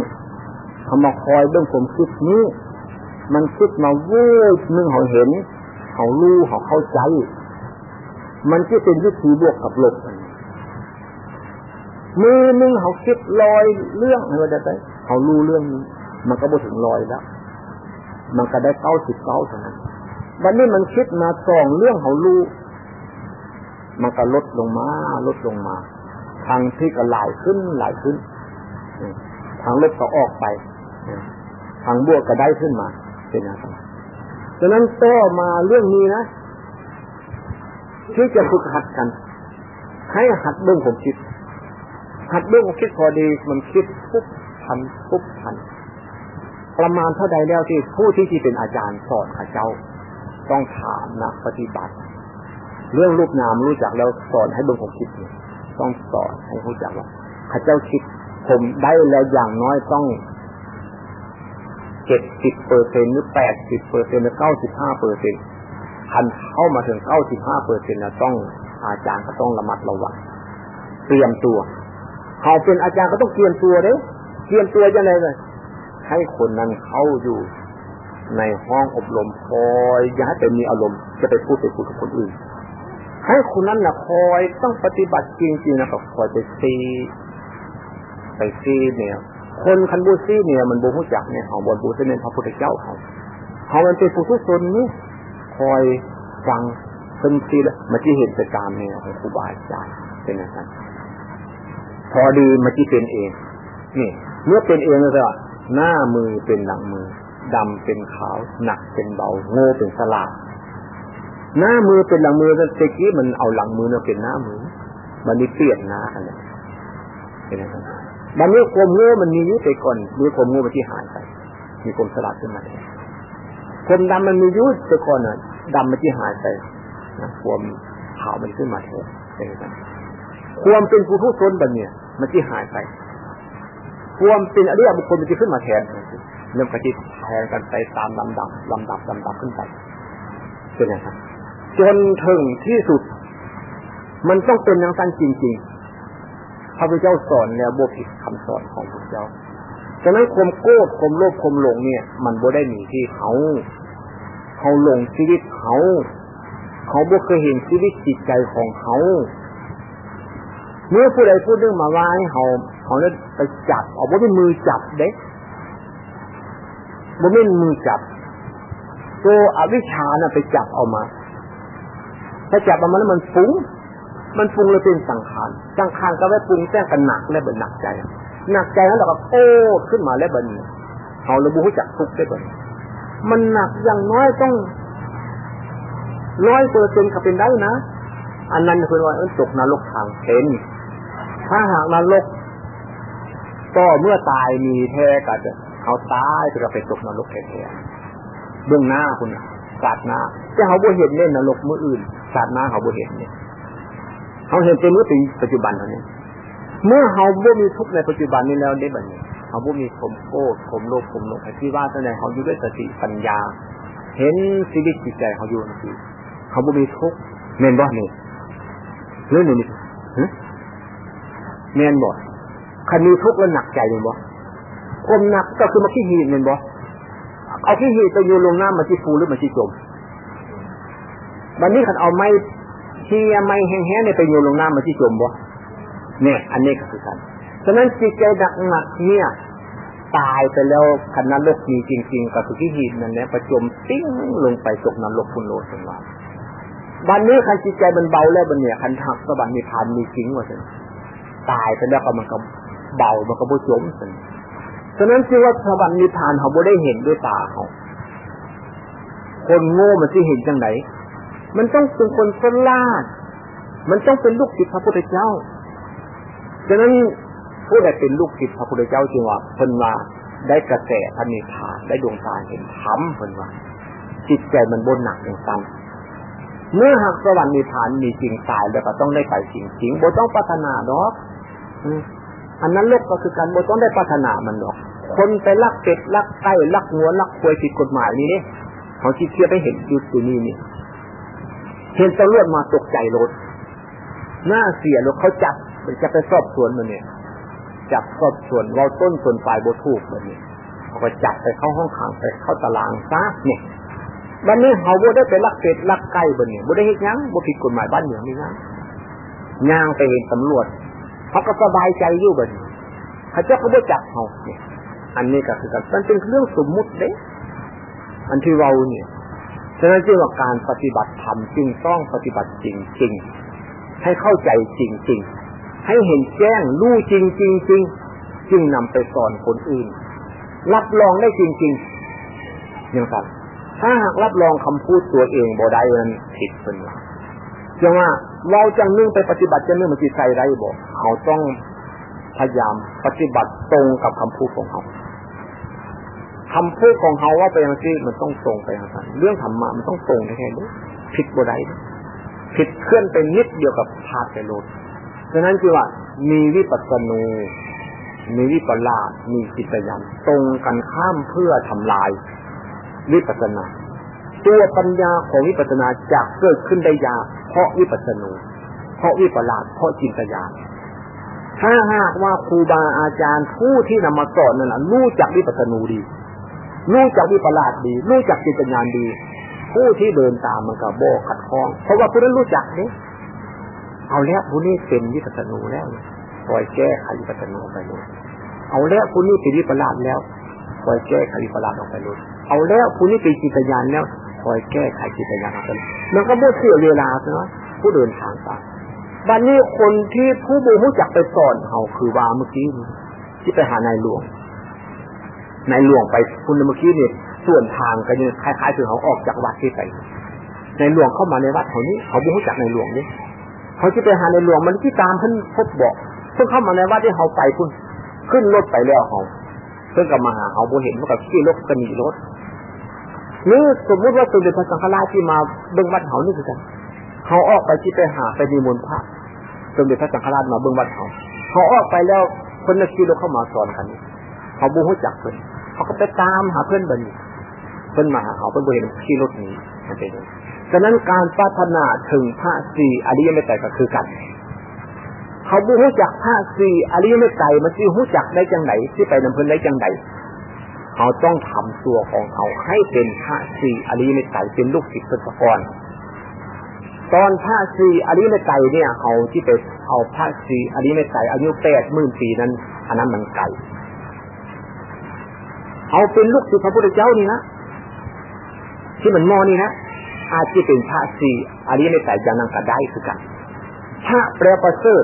เขามาคอยเรื่องผมคิดนี้ มันคิดมาวูบนึงเขาเห็น เขารู้เขาเข้าใจ มันจะเป็นวิธีบวกกับลบมือนึงเขาคิดลอยเรื่องอะไรได้ เขารู้เรื่องนี้มันก็บ่ถึงลอยแล้ว มันก็ได้เก้าสิบเก้าเท่านั้นวันนี้มันคิดมาสองเรื่องเขารู้มันก็ลดลงมา ลดลงมา ทางที่ก็หลายขึ้นหลายขึ้น ทางลบก็ออกไป ทางบวกก็ได้ขึ้นมา เป็นอย่างนั้นดังนั้นต่อมาเรื่องนี้นะที่จะฝึกหัดกัน ให้หัดเบื้องผมคิด หัดเบื้องผมคิดพอดี มันคิดปุ๊บ ทันปุ๊บทัน ประมาณเท่าใดแล้วที่ผู้ที่ที่เป็นอาจารย์สอนข้าเจ้า ต้องถามนักปฏิบัติ เรื่องรูปนามรู้จักแล้วสอนให้เบื้องผมคิดต้องสอนให้รู้จักว่าข้าเจ้าคิด ผมได้แล้วอย่างน้อยต้องเจ็ดสิบเปอร์เซ็นหรือแปดสิบเปอร์เซ็นหรือเก้าสิบห้าเปอร์เซ็นต์คันเข้ามาถึงเก้าสิบห้าเปอร์เซ็นต์นะต้องอาจารย์ก็ต้องระมัดระวังเตรียมตัวเขาเป็นอาจารย์ก็ต้องเตรียมตัวเด้ เตรียมตัวยังไงเลยให้คนนั้นเข้าอยู่ในห้องอบรมคอยอย่าให้ไปมีอารมณ์จะไปพูดไปพูดกับคนอื่น ให้คนนั้นนะคอยต้องปฏิบัติจริงๆนะก็คอยไปซีไปซีเนี่ย คนคันบูซีเนี่ยมันบูฮู้จักเนี่ยเขาบนบูซีเนี่ยพระพุทธเจ้าเขาเขามันเป็นผู้ทุชนนี่คอยฟังเพิ่นซีแล้วมาที่เห็นไปตามเนี่ยของครูบาอาจารย์เป็นอย่างนั้นพอดีมาที่เป็นเอง นี่ เมื่อเป็นเองแล้วก็หน้ามือเป็นหลังมือดำเป็นขาว หนักเป็นเบา โง่เป็นสลาดหน้ามือเป็นหลังมือแล้วตะกี้มันเอาหลังมือเนี่ยเป็นหน้ามือ มันนี่เปลี่ยนหน้ากันเลยเป็นอย่างนั้นบันนี้ความโง่มันมีอยู่ไปก่อนมีความโง่มันที่หายไปมีความสลาดขึ้นมาแทนคนดำมันมียุทธแต่ก่อนอะดำมันที่หายไปนะความขาวมันขึ้นมาแทนเป็นไงความเป็นผู้ทุชนบันเนี่ยมันที่หายไป ความเป็นอริยบุคคลมันจะขึ้นมาแทนเริ่มกระจิตแทนกันไปตามลำดับลำดับลำดับขึ้นไปเป็นไงครับจนถึงที่สุด มันต้องเป็นอย่างนั้นจริงๆพระพุทธเจ้าสอนแล้วบผิดคำสอนของพระเจ้าฉะนั้นความโกรธความโลภความหลงเนี่ย มันบ่ได้มีที่เขาเขาหลงชีวิตเขา เขาบ่เคยเห็นชีวิตจิตใจของเขาเมื่อผู้ใดพูดเรื่องมาว่าให้เขา เขาเนี่ยไปจับเอาบ่เป็นมือจับเด็กบ่เป็นมือจับตัวอวิชชาน่ะไปจับเอามาถ้าจับเอามาแล้วมันฟุ้งมันฟุ้งเลยเป็นสังขาร สังขารก็ไว้ปรุงแต่งกันหนักและบิดหนักใจ หนักใจแล้วเราก็โอ้ขึ้นมาแล้วบิดเขาเลยบูจักทุกได้เบิดมันหนักอย่างน้อยต้องร้อยเปอร์เซ็นต์ก็เป็นได้นะ อันนั้นคือว่าตกนรกทางเพนถ้าหากนรก ก็เมื่อตายมีแท้ก็จะเขาตายจะไปตกนรกแท้ๆเบื้องหน้าคุณศาสนาแต่เขาบ่เห็นเล่นนรกมืออื่นศาสนาเขาบ่เห็นเนี่ยเขาเห็นเป็นเมื่อเป็นปัจจุบันเท่านี้เมื่อเขาบ่มีทุกข์ในปัจจุบันนี้แล้วได้แบบนี้เขาบ่มีขมโกดขมโลภขมโลภที่ว่าแสดงเขาอยู่ด้วยสติปัญญา เห็นชีวิตจิตใจเขาอยู่นั่นคือเขาบ่มีทุกข์เมนบ่นี่เรื่องนี้เมนบ่ คันมีทุกข์แล้วหนักใจเมนบ่ความหนักก็คือมาขี้หีเมนบ่เอาขี้หีไปโยนลงน้ำมาที่ฟูหรือมาที่จมวันนี้ขันเอาไม้เชียไม้แห้งๆเนี่ยไปโยนลงน้ำมาที่จมบ่เนี่ย อันนี้ก็คือกันฉะนั้นจิตใจหนักหนักเนี่ยตายไปแล้วคันนรกมีจริง ๆกับสุขีหีบนั่นแหละประจมติ้งลงไปตกนรกคุณโลสันวาวันนี้คันจิตใจมันเบาแล้วบันเนี่ยคันหักสบันมีพานมีจริงว่าสิตายไปแล้วก็มันก็ เบามันก็บ่จมสิฉะนั้นจึงว่าสวรรค์นิพพานเขาบ่ได้เห็นด้วยตาเขาคนโง่มันที่เห็นจังไหนมันต้องเป็นคนสลาด มันต้องเป็นลูกศิษย์พระพุทธเจ้า ฉะนั้นผู้ใดเป็นลูกศิษย์พระพุทธเจ้าจึงว่าเพิ่นว่าได้กระแสพระนิพพานได้ดวงตาเห็นธรรมเพิ่นว่า จิตใจมันบนหนักอย่างสั้นเมื่อหากสวรรค์นิพพานมีจริงตายแล้วก็ต้องได้ไปจริงจริงบ่ต้องพัฒนาเนาะ อันนั้นโลกก็คือการบ่ต้องได้พัฒนามันหรอก คนไปลักเป็ดลักไก่ลักงัวลักควยผิดกฎหมายนี่เนี่ยเขาคิดเทียบไปเห็นดูตัวนี้นี่เห็นตำรวจมาตกใจรถหน้าเสียรถเขาจับมันจะไปสอบสวนมันเนี่ย จับสอบสวนเราต้นส่วนปลายโบทูกมันเนี่ยเขาก็จับไปเข้าห้องขังไปเข้าตารางซะเนี่ยวันนี้เขาโบได้ไปลักเป็ดลักไก่บนเนี่ยโบได้เห็นยังโบผิดกฎหมายบ้านเมืองนี่นะย่างไปเห็นตำรวจ เขาก็สบายใจอยู่บนเขาเจ้าเขาโบจับเขาเนี่ยอันนี้ก็คือการมันเป็นเรื่องสมมุติเด้อันที่เราเนี่ยฉะนั้นจึงว่าการปฏิบัติธรรมจึงต้องปฏิบัติจริงจริงให้เข้าใจจริงจริงให้เห็นแจ้งรู้จริงจริงจริงจึงนำไปสอนคนอื่น รับรองได้จริงจริงอย่างไรถ้าหากรับรองคำพูดตัวเองบ่ได้มันผิดเป็นว่า จังว่าเราจังนึ่งไปปฏิบัติจะนึ่งมันจิตใจไรบอกเขาต้องพยายามปฏิบัติตรงกับคำพูดของเขาคำพูดของเขาว่าไปอย่างที่มันต้องตรงไปอย่างนั้นเรื่องธรรมะมันต้องตรงแค่นี้ผิดบ่ได้ผิดเคลื่อนไปนิดเดียวกับพาดไปโลดฉะนั้นคือว่า มีวิปัสสนูมีวิปลาสมีจิตยานตรงกันข้ามเพื่อทำลายวิปัสสนา ตัวปัญญาของวิปัสสนาจะเกิดขึ้นได้ยากเพราะวิปัสสนูเพราะวิปลาสเพราะจิตยานถ้าหากว่าครูบาอาจารย์ผู้ที่นำมาสอนนั่นแหละรู้จักวิปัสสนูดี รู้จักวิปลาสดี รู้จักจิตญาณดี ผู้ที่เดินตามมันก็โบขัดข้อง เพราะว่าผู้นั้นรู้จักเนี่ยเอาแล้วผู้นี้เป็นวิปัสสนูแล้วปล่อยแก้ไขวิปัสสนูไปเลยเอาแล้วผู้นี้เป็นวิปลาสแล้วปล่อยแก้ไขวิปลาสออกไปเลยเอาแล้วผู้นี้เป็นจิตญาณแล้ว ปล่อยแก้ไขจิตญาณออกไปมันก็โบเสียเวลาใช่ไหมผู้เดินทางไปบัดนนี้คนที่ผู้บูรู้จักไปสอนเขาคือว่าเมื่อกี้ที่ไปหานายหลวงในหลวงไปคุณเมื่อกี้นี่ส่วนทางกันเนี่ยคล้ายๆคือเขาออกจากวัดที่ไปในหลวงเข้ามาในวัดเขานี้ เขาบุกจากในหลวงนี่เขาจะไปหาในหลวงมันที่ตามเพิ่นพบบอกเพิ่งเข้ามาในวัดที่เขาไปคุณขึ้นรถไปแล้วเขาเพิ่งกลับมาหาเขาบุเห็นว่ากับขี่รถกันหนีรถ หรือสมมติว่าสมเด็จพระสังฆราชที่มาเบิ่งวัดเฮานี่คือกันเขาออกไปที่ไปหาไปดีมนพระสมเด็จพระสังฆราชมาเบิ่งวัดเฮาเขาออกไปแล้วคนนักขี่รถเข้ามาสอนกัน เขาบูฮู้จักเพิ่นเขาก็ไปตามหาเพื่อนบันเพิ่อนมาหาเขาเพิ่นบ่เห็นขี่รถนี้มันเป็นฉะนั้นการปรารถนาถึงพระสี่อริยไม่ไตรก็คือกัน เขาบูฮู้จักพระสี่อริยไม่ไตรมันสิฮู้จักได้จังไหนที่ไปนำเพิ่อนได้จังได เขาต้องทำตัวของเขาให้เป็นพระสีอริยไม่ไตรเป็นลูกศิษย์สกรตอนพระสีอริยไม่ไตรเนี่ยเขาที่ไปเอาพระสีอริยไม่ไตรอายุแปดหมื่นปีนั้นอันนั้นมันไกลเอาเป็นลูกศิษย์พระพุทธเจ้านี่นะที่มันมอนี่นะอาจจะเป็นพระสีอริยไม่ไตรอย่างนั้นก็ได้คือกันพระแปลประเสริฐ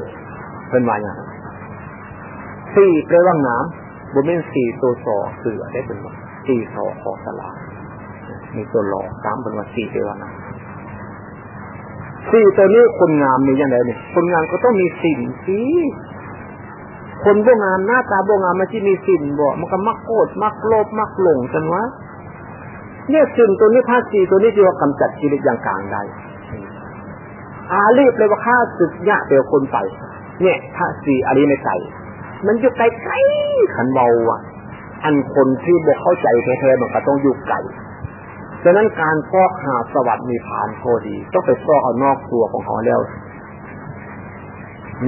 เป็นว่าอย่างสี่แปลว่าน้ำ บนเป็นสี่ตัวสอเสือได้เป็นว่าสี่สอขอสลามีตัวหลอกสามเป็นว่าสี่แปลว่าน้ำสี่ตัวนี้คนงามมีอย่างไรเนี่ยคนงามก็ต้องมีสิ่งที่คนโบงามหน้าตาโบงามมันที่มีสิ่งบ่มันก็มักโกรธมักโลภมักหลงกันวะเนี่ยสิ่งตัวนี้ธาสี่ตัวนี้ที่ว่ากำจัดกิเลสอย่างกลางได้อาลีบเลยว่าข้าศึกยะเดียวคนไป เนี่ยธาสี่อาลีในใจ มันอยู่ไกลไกลขันเบาอะ อันคนที่บอกเข้าใจแท้ๆมันก็ต้องอยู่ไกลฉะนั้นการฟอกหาสวัสดิ์มีผ่านโคดี ต้องไปฟอกเอานอกตัวของเขาแล้ว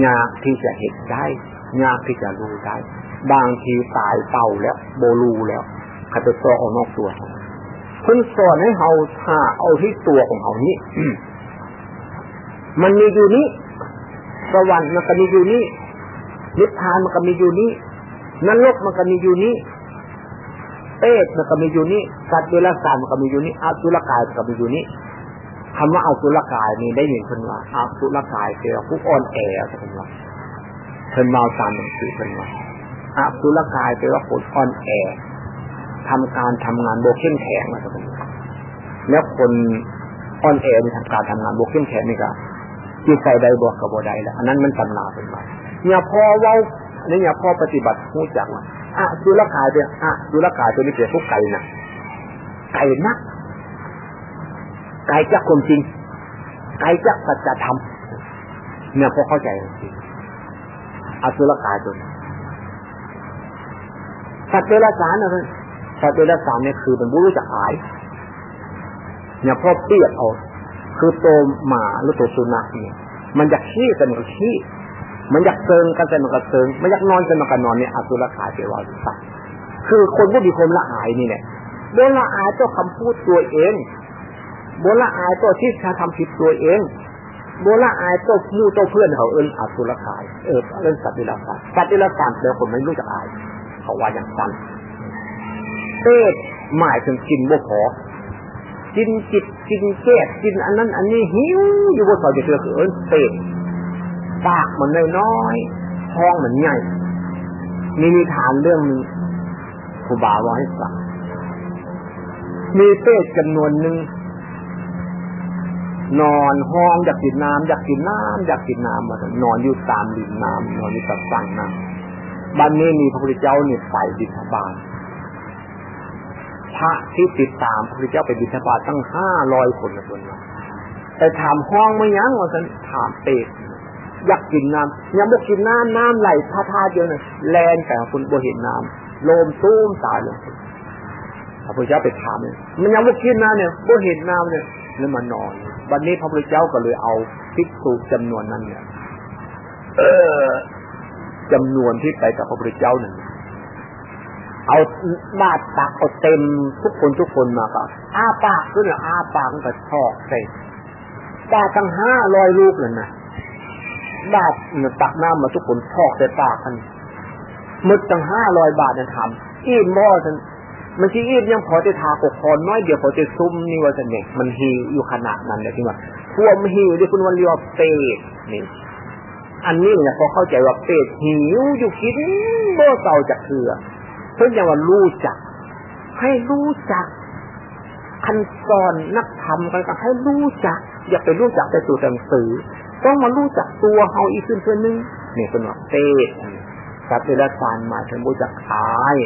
ยากที่จะเห็นได้ยากที่จะรู้ได้ บางทีตายเป่าแล้วโบลูแล้วเขาจะฟอกเอานอกตัวเพิ่นสอนให้เราถ้าเอาที่ตัวของเขานี้มันมีอยู่นี้สวรรค์มันก็มีอยู่นี้ นิพพานมันก็มีอยู่นี้นรกมันก็มีอยู่นี้เปรตมันก็มีอยู่นี้สัตว์เดรัจฉานมันก็มีอยู่นี้อสุรกายมันก็มีอยู่นี้คำว่าอสุรกายนี่ได้หนึ่งคนว่าอาสุรกายคือผู้อ่อนแอคนว่าเพิ่นเมาตามหนังสือเพิ่นว่าอาสุรกายแปลว่าคนอ่อนแอทำการทำงานโบเข้มแข็งมาสักคนแล้วคนอ่อนแอในทำการทำงานโบเข้มแข็งนี่ก็จิตใจใดบวกกับบ่ใดแล้วอันนั้นมันตำนาเป็นไป เนี่ยพอเว้าเนี่ยพอปฏิบัติรู้จักว่าอะสุรกายเป็นอะสุรกายตัวนี้เป็นพวกไก่นะไก่นักไก่จักคนจริงไก่จักสัจธรรมเนี่ยพอเข้าใจจริงอสุรกายตัวสัตว์เดรัจฉานนะสัตว์เดรัจฉานเนี่ยคือเป็นผู้รู้จักอายเนี่ยพอเปรียบเอา คือตัวหมาหรือตัวสุนัขเนี่ยมันอยากขี้แต่มันก็ขี้ มันอยากเซิงกันแต่มันก็เซิงมันอยากนอนแต่มันก็นอนเนี่ยอสุรกายเปว่าสัตว์คือคนผู้มีความละอายนี่เนี่ยโดนละอายตัวคำพูดตัวเองโบละอายตัวที่ชาทำผิดตัวเองโบละอายตัวมู่ตัวเพื่อนเขาเอิญอสุรกายเออเอิญสัตว์ดิลสานสัตว์ดิลสานเดี๋ยวคนไม่รู้จักอาย เขาว่าอย่างนั้นเตศหมายถึงกินบ่พอกินจิตกินแก้กินอันนั้น อันนี้หิวอยู่บนเสาจะเชื่อคือเอิญเตศ ปากมันน้อยๆท้องมันใหญ่มีนิทานเรื่องนึงครูบาว่าให้ฟังมีเตศจำนวนหนึ่งนอนห้องอยากกินน้ำอยากกินน้ำอยากกินน้ำมานอนอยู่ตามริมน้ำนอนอยู่ตามฝั่งน้ำบ้านนี้มีพระพุทธเจ้าเนี่ยไปบิณฑบาตพระที่ติดตามพระพุทธเจ้าไปบิณฑบาตตั้งห้าร้อยคนนะตัวนั้นแต่ถามห้องไม่ยั้งว่าฉันถามเตะ อยากกินน้ำยังบอกกินน้ำน้ำไหลท่าท่าเดียวเนี่ยแลนแต่คุณบ่เห็นน้ำโลมตู้มตายเลยพระพุทธเจ้าไปถามเลยมันยังบอกกินน้ำเนี่ยบ่เห็นน้ำเนี่ยแล้วมานอน วันนี้พระพุทธเจ้าก็เลยเอาภิกษุจำนวนนั้นเนี่ยเออจำนวนที่ไปกับพระพุทธเจ้าหนึ่งเอาบาดปากเอาเต็มทุกคนทุกคนมาก็อ้าปากด้วยเนี่ยอ้าปากมันก็ชอกใส่บาดตั้งห้าร้อยลูกเลยนะ บาดเนี่ยตักน้ำมาทุกคนชอกใส่ปากกันมึดตั้งห้าร้อยบาทเนี่ยทำอิ่มบ่ฉันมันที่อิ่มยังพอจะทากกคอนน้อยเดียวพอจะซุ้มนี่ว่าจะเด็กมันหิวอยู่ขนาดนั้นเลยที่ว่าพวมหิวที่คุณวันเรียกเป็ดนี่อันนี้เนี่ยพอเข้าใจว่าเป็ดหิวอยู่คิดโบ่เศร้าจากเถื่อเพื่อจะว่ารู้จัก ให้รู้จักคันสอนนักธรรมกันก็ให้รู้จัก อย่าไปรู้จักแต่ตัวหนังสือ ต้องมารู้จักตัวเฮาอีกขึ้นเพื่อนึงเนี่เป็นว่าเป็ดสัตว์เดรัจฉานมาถึงรู้จักอาย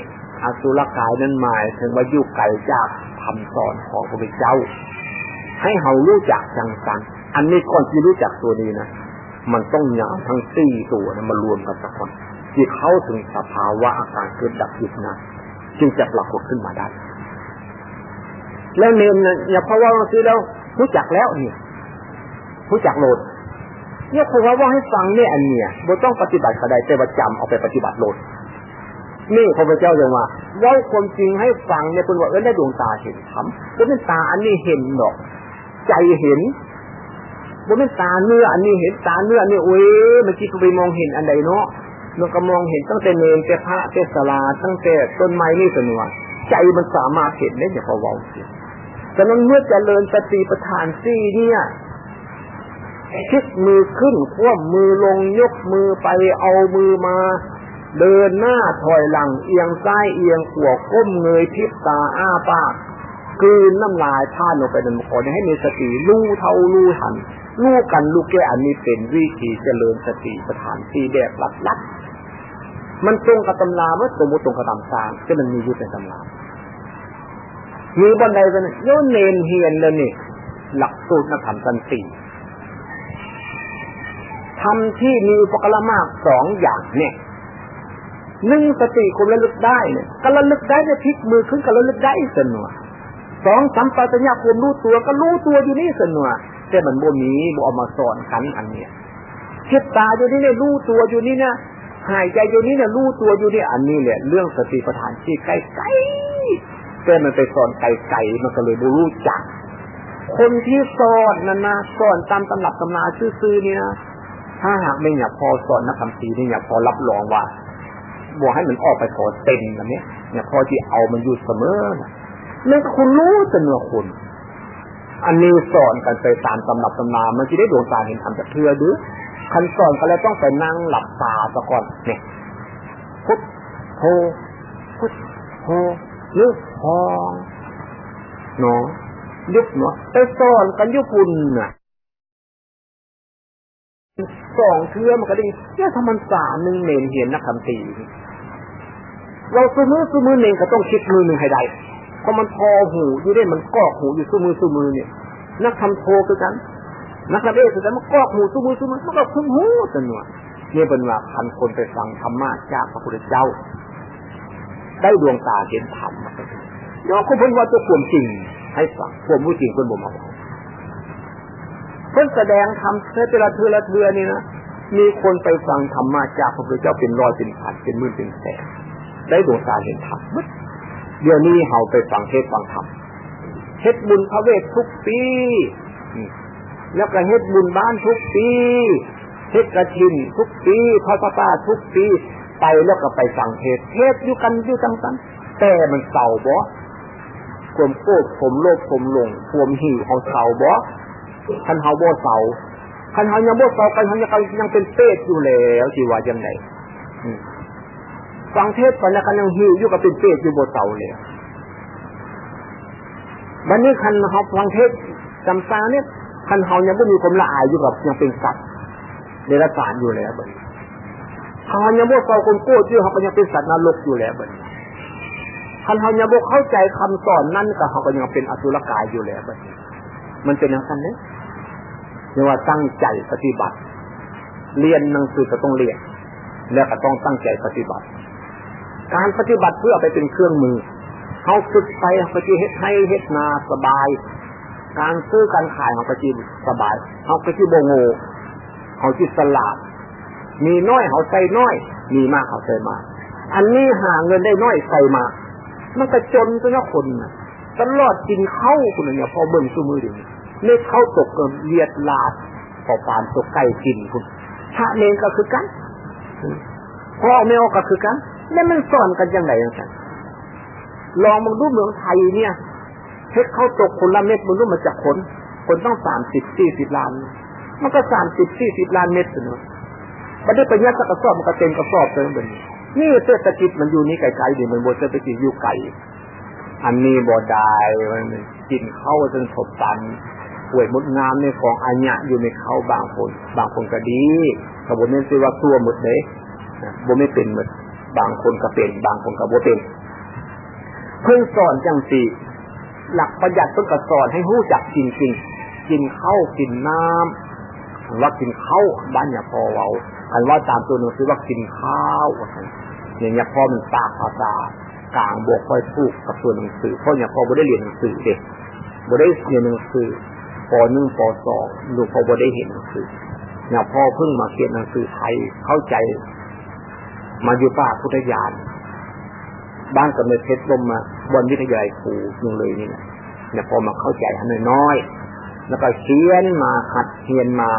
อสุรกายนั้นหมายถึงว่าอยู่ไกลจากคำสอนของพระพุทธเจ้า ให้เขารู้จักจังสันอันนี้ก่อนที่รู้จักตัวนี้นะมันต้องยาวทั้งสี่ตัวนะมารวมกันสักคนที่เข้าถึงสภาวะอาการเกิดดับจิตนะจึงจะปรากฏขึ้นมาได้ แล้วเนมนะอย่าเพราะว่าซื้อแล้วรู้จักแล้วเนี่ยรู้จักโหลด เนี่ยคือว่าว่าให้ฟังเนี่ยอันเนี้ยบ่ต้องปฏิบัติก็ได้แต่ว่าจำเอาไปปฏิบัติโลดนี่พระพุทธเจ้ายังว่าเล่าความจริงให้ฟังเนี่ยคุณว่าเออได้ดวงตาเห็นธรรมก็เป็นตาอันนี้เห็นดอก ใจเห็นบ่เป็นตาเนื้ออันนี้เห็นตาเนื้อนี่โอ้ยมันคิดไปมองเห็นอันใดเนาะมันก็มองเห็นตั้งแต่เนรแต่พระแต่สลาตั้งแต่ต้นไม้นี่สนวนใจมันสามารถเห็นได้อย่างพอเว้าสิฉะนั้นเมื่อเจริญสติปัฏฐานสี่เนี่ย คิดมือขึ้นคว่ำมือลงยกมือไปเอามือมา เดินหน้าถอยหลังเอียงซ้ายเอียงขวาก้มเงยพิบตาอ้าปากกืนน้ำลายท่านลงไปในขอให้มีสติรู้เท่ารู้หันรู้กันรู้แก่อันนี้เป็นวิธีเจริญสติปัฏฐานสี่แบบหลักๆมันตรงกับตำราเมื่อสมมติตรงกับตำสางที่มันมีอยู่ในตำรามีบันไดกันโยนเนนเฮียนเลยนี่หลักสูตรนักธรรมสันติ ทำที่มีอุปกรณ์มากสองอย่างเนี่ยหนึ่งสติคนระลึกได้เนี่ยก็ระลึกได้เนี่ยพลิกมือขึ้นก็ระลึกได้สนวสองสัมปชัญญะความรู้ตัวก็รู้ตัวอยู่นี่สนวแต่มันบ่มีบ่เอามาสอนขันอันเนี้ยเช็ดตาอยู่นี่เนี่ยรู้ตัวอยู่นี่เนี่ยหายใจอยู่นี่เนี่ยรู้ตัวอยู่นี่อันนี้แหละเรื่องสติปัฏฐานที่ใกล้ๆแต่มันไปสอนไกลๆมันก็เลยรู้จักคนที่สอนนั่นนะสอนตามตำรับตำนาซื่อๆนี่นะ ถ้าหากไม่อยากพอสอนนักคำสีนี่อยากพอรับรองว่าบอกให้มันออกไปขอเต็มแบบนี้เนี่ยพอที่เอามันอยู่เสมอนั่นคุณรู้เสนอคุณอันนี้สอนกันไปตามตำรับตำนามันจะได้ดวงตาเห็นธรรมจากเพื่อดื้อคันสอนก็เลยต้องไปนั่งหลับตาซะก่อนเนี่ยพุทโธพุทโธยุบพองเนาะยุบเนาะไปสอนกันยุบุญน่ะ สองเทือมันก็ได้เนี่ยถ้ามันสามหนึ่งเนนเห็นนักคำตีเราสมือสมือเนนก็ต้องคิดมือหนึ่งให้ได้เพราะมันพอหูอยู่ได้มันกอกหูอยู่สมือสมือเนี่ย นักทำโทคือกัน นักทำเอคือกันมันกอกหูสมือสมือมันก็คุ้มหูจนว่าเนี่ยเป็นว่าพันคนไปฟังธรรมะจากพระพุทธเจ้า ได้ดวงตาเห็นธรรมยกคุณพูดว่าตัวความจริง ให้ฟังความรู้จริงคนบ่มา เพิ่นแสดงธรรมเพื่อละเทือละเทือนี่นะมีคนไปฟังธรรมะจากพระพุทธเจ้าเป็นร้อยเป็นพันเป็นหมื่นเป็นแสนได้ดวงตาเห็นธรรมเดี๋ยวนี้เฮาไปฟังเทศฟังธรรมเฮ็ดบุญพระเวททุกปีแล้วก็เฮ็ดบุญบ้านทุกปีเฮ็ดกระชินทุกปีพระป้าทุกปีไปแล้วก็ไปฟังเทศเทศอยู่กันอยู่จังสันแต่มันเศร้าบ่ความโกรธผมโลภผมหลงความหิวของเศร้าบ่ คันเฮาบ่เศร้าคันเฮายังโบเศร้ากันเฮายังยังเป็นเปรตอยู่แล้วสิว่าจังไดฟังเทศไปแล้วกันยังหิวอยู่กับเป็นเปรตอยู่โบเศร้าเลยวันนี้คันเฮาฟังเทศจำซาเนี่ยคันเฮายังบ่มีความละอายอยู่กับยังเป็นสัตว์เดรัจฉานอยู่แล้วบัดนี้เฮายังโบเศร้าคนโกรธอยู่เฮาก็ยังเป็นสัตว์นรกอยู่แล้วบัดนี้คันเฮายังโบเข้าใจคำสอนนั้นก็เฮาก็ยังเป็นอสุรกายอยู่แล้วบัดนี้มันเป็นอย่างนั้นเนี่ย เรียกว่าตั้งใจปฏิบัติ เรียนหนังสือก็ต้องเรียน แล้วก็ต้องตั้งใจปฏิบัติ การปฏิบัติเพื่อไปเป็นเครื่องมือเขาฝึกไปเขาจะเฮ็ดให้เฮ็ดนาสบาย การซื้อการขายเขาก็จีสบายเขาก็จีโบโงเขาจีสลาดมีน้อยเขาใส่น้อย มีมากเขาใส่มาก อันนี้หาเงินได้น้อยใส่มา มันก็จนตัวนี้คนตลอดกินเข้าคุณเนี่ยพอเบิ่งสู้มือดี เล็กเข้าตกเกินเลียดลาดพอปานตกไก่กินคุณพระเนงก็คือกันพ่อไม่ออกก็คือกัน แล้วมันสอนกันยังไงยังไงลองมองดูเมืองไทยเนี่ยเฮ็ดเข้าตกคนละเม็ดมันรู้มาจากคน คนต้องสามสิบสี่สิบล้าน มันก็สามสิบสี่สิบล้านเม็ดเนาะมันได้ไปยัดสักกระสอบมันก็เต็มกระสอบเต็มเลยนี่เศรษฐกิจมันอยู่นี่ไกลๆดิมันบนเศรษฐกิจอยู่ไกลอันนี้บ่ได้มันกินเข้าจนสบตัน ป่วยมดงามในของอัญญะอยู่ในเขาบางคน บางคนก็ดีกระบวนนี้สิว่าตัวหมดเลยบ่ไม่เป็นหมดบางคนก็เป็น บางคนก็บ่เป็น เพิ่งสอนจังสีหลักประหยัดเพิ่งกสอนให้หู้จักกินกินกินข้าวกินน้ำว่ากินข้าวบ้านอย่าพอเราอันว่าตามตัวหนังสือว่ากินข้าวเนี่ยอย่าพอมันปากภาษากลางบวกค่อยพูกกับตัวหนังสือเพราะอย่าพอบ่ได้เรียนหนังสือเด็กบ่ได้เรียนหนังสือ ปหนึ่งปสองลูกพอบ่ได้เห็นหนังสือเนี่ยพ่อเพิ่งมาเขียนหนังสือไทยเข้าใจ มาอยู่ป่าพุทธญาณบ้านกับเนเพชรลมมาบนวิทยาลัยครูยังเลยนี่เนี่ยพอมาเข้าใจให้น้อยแล้วก็เขียนมาหัดเขียนมา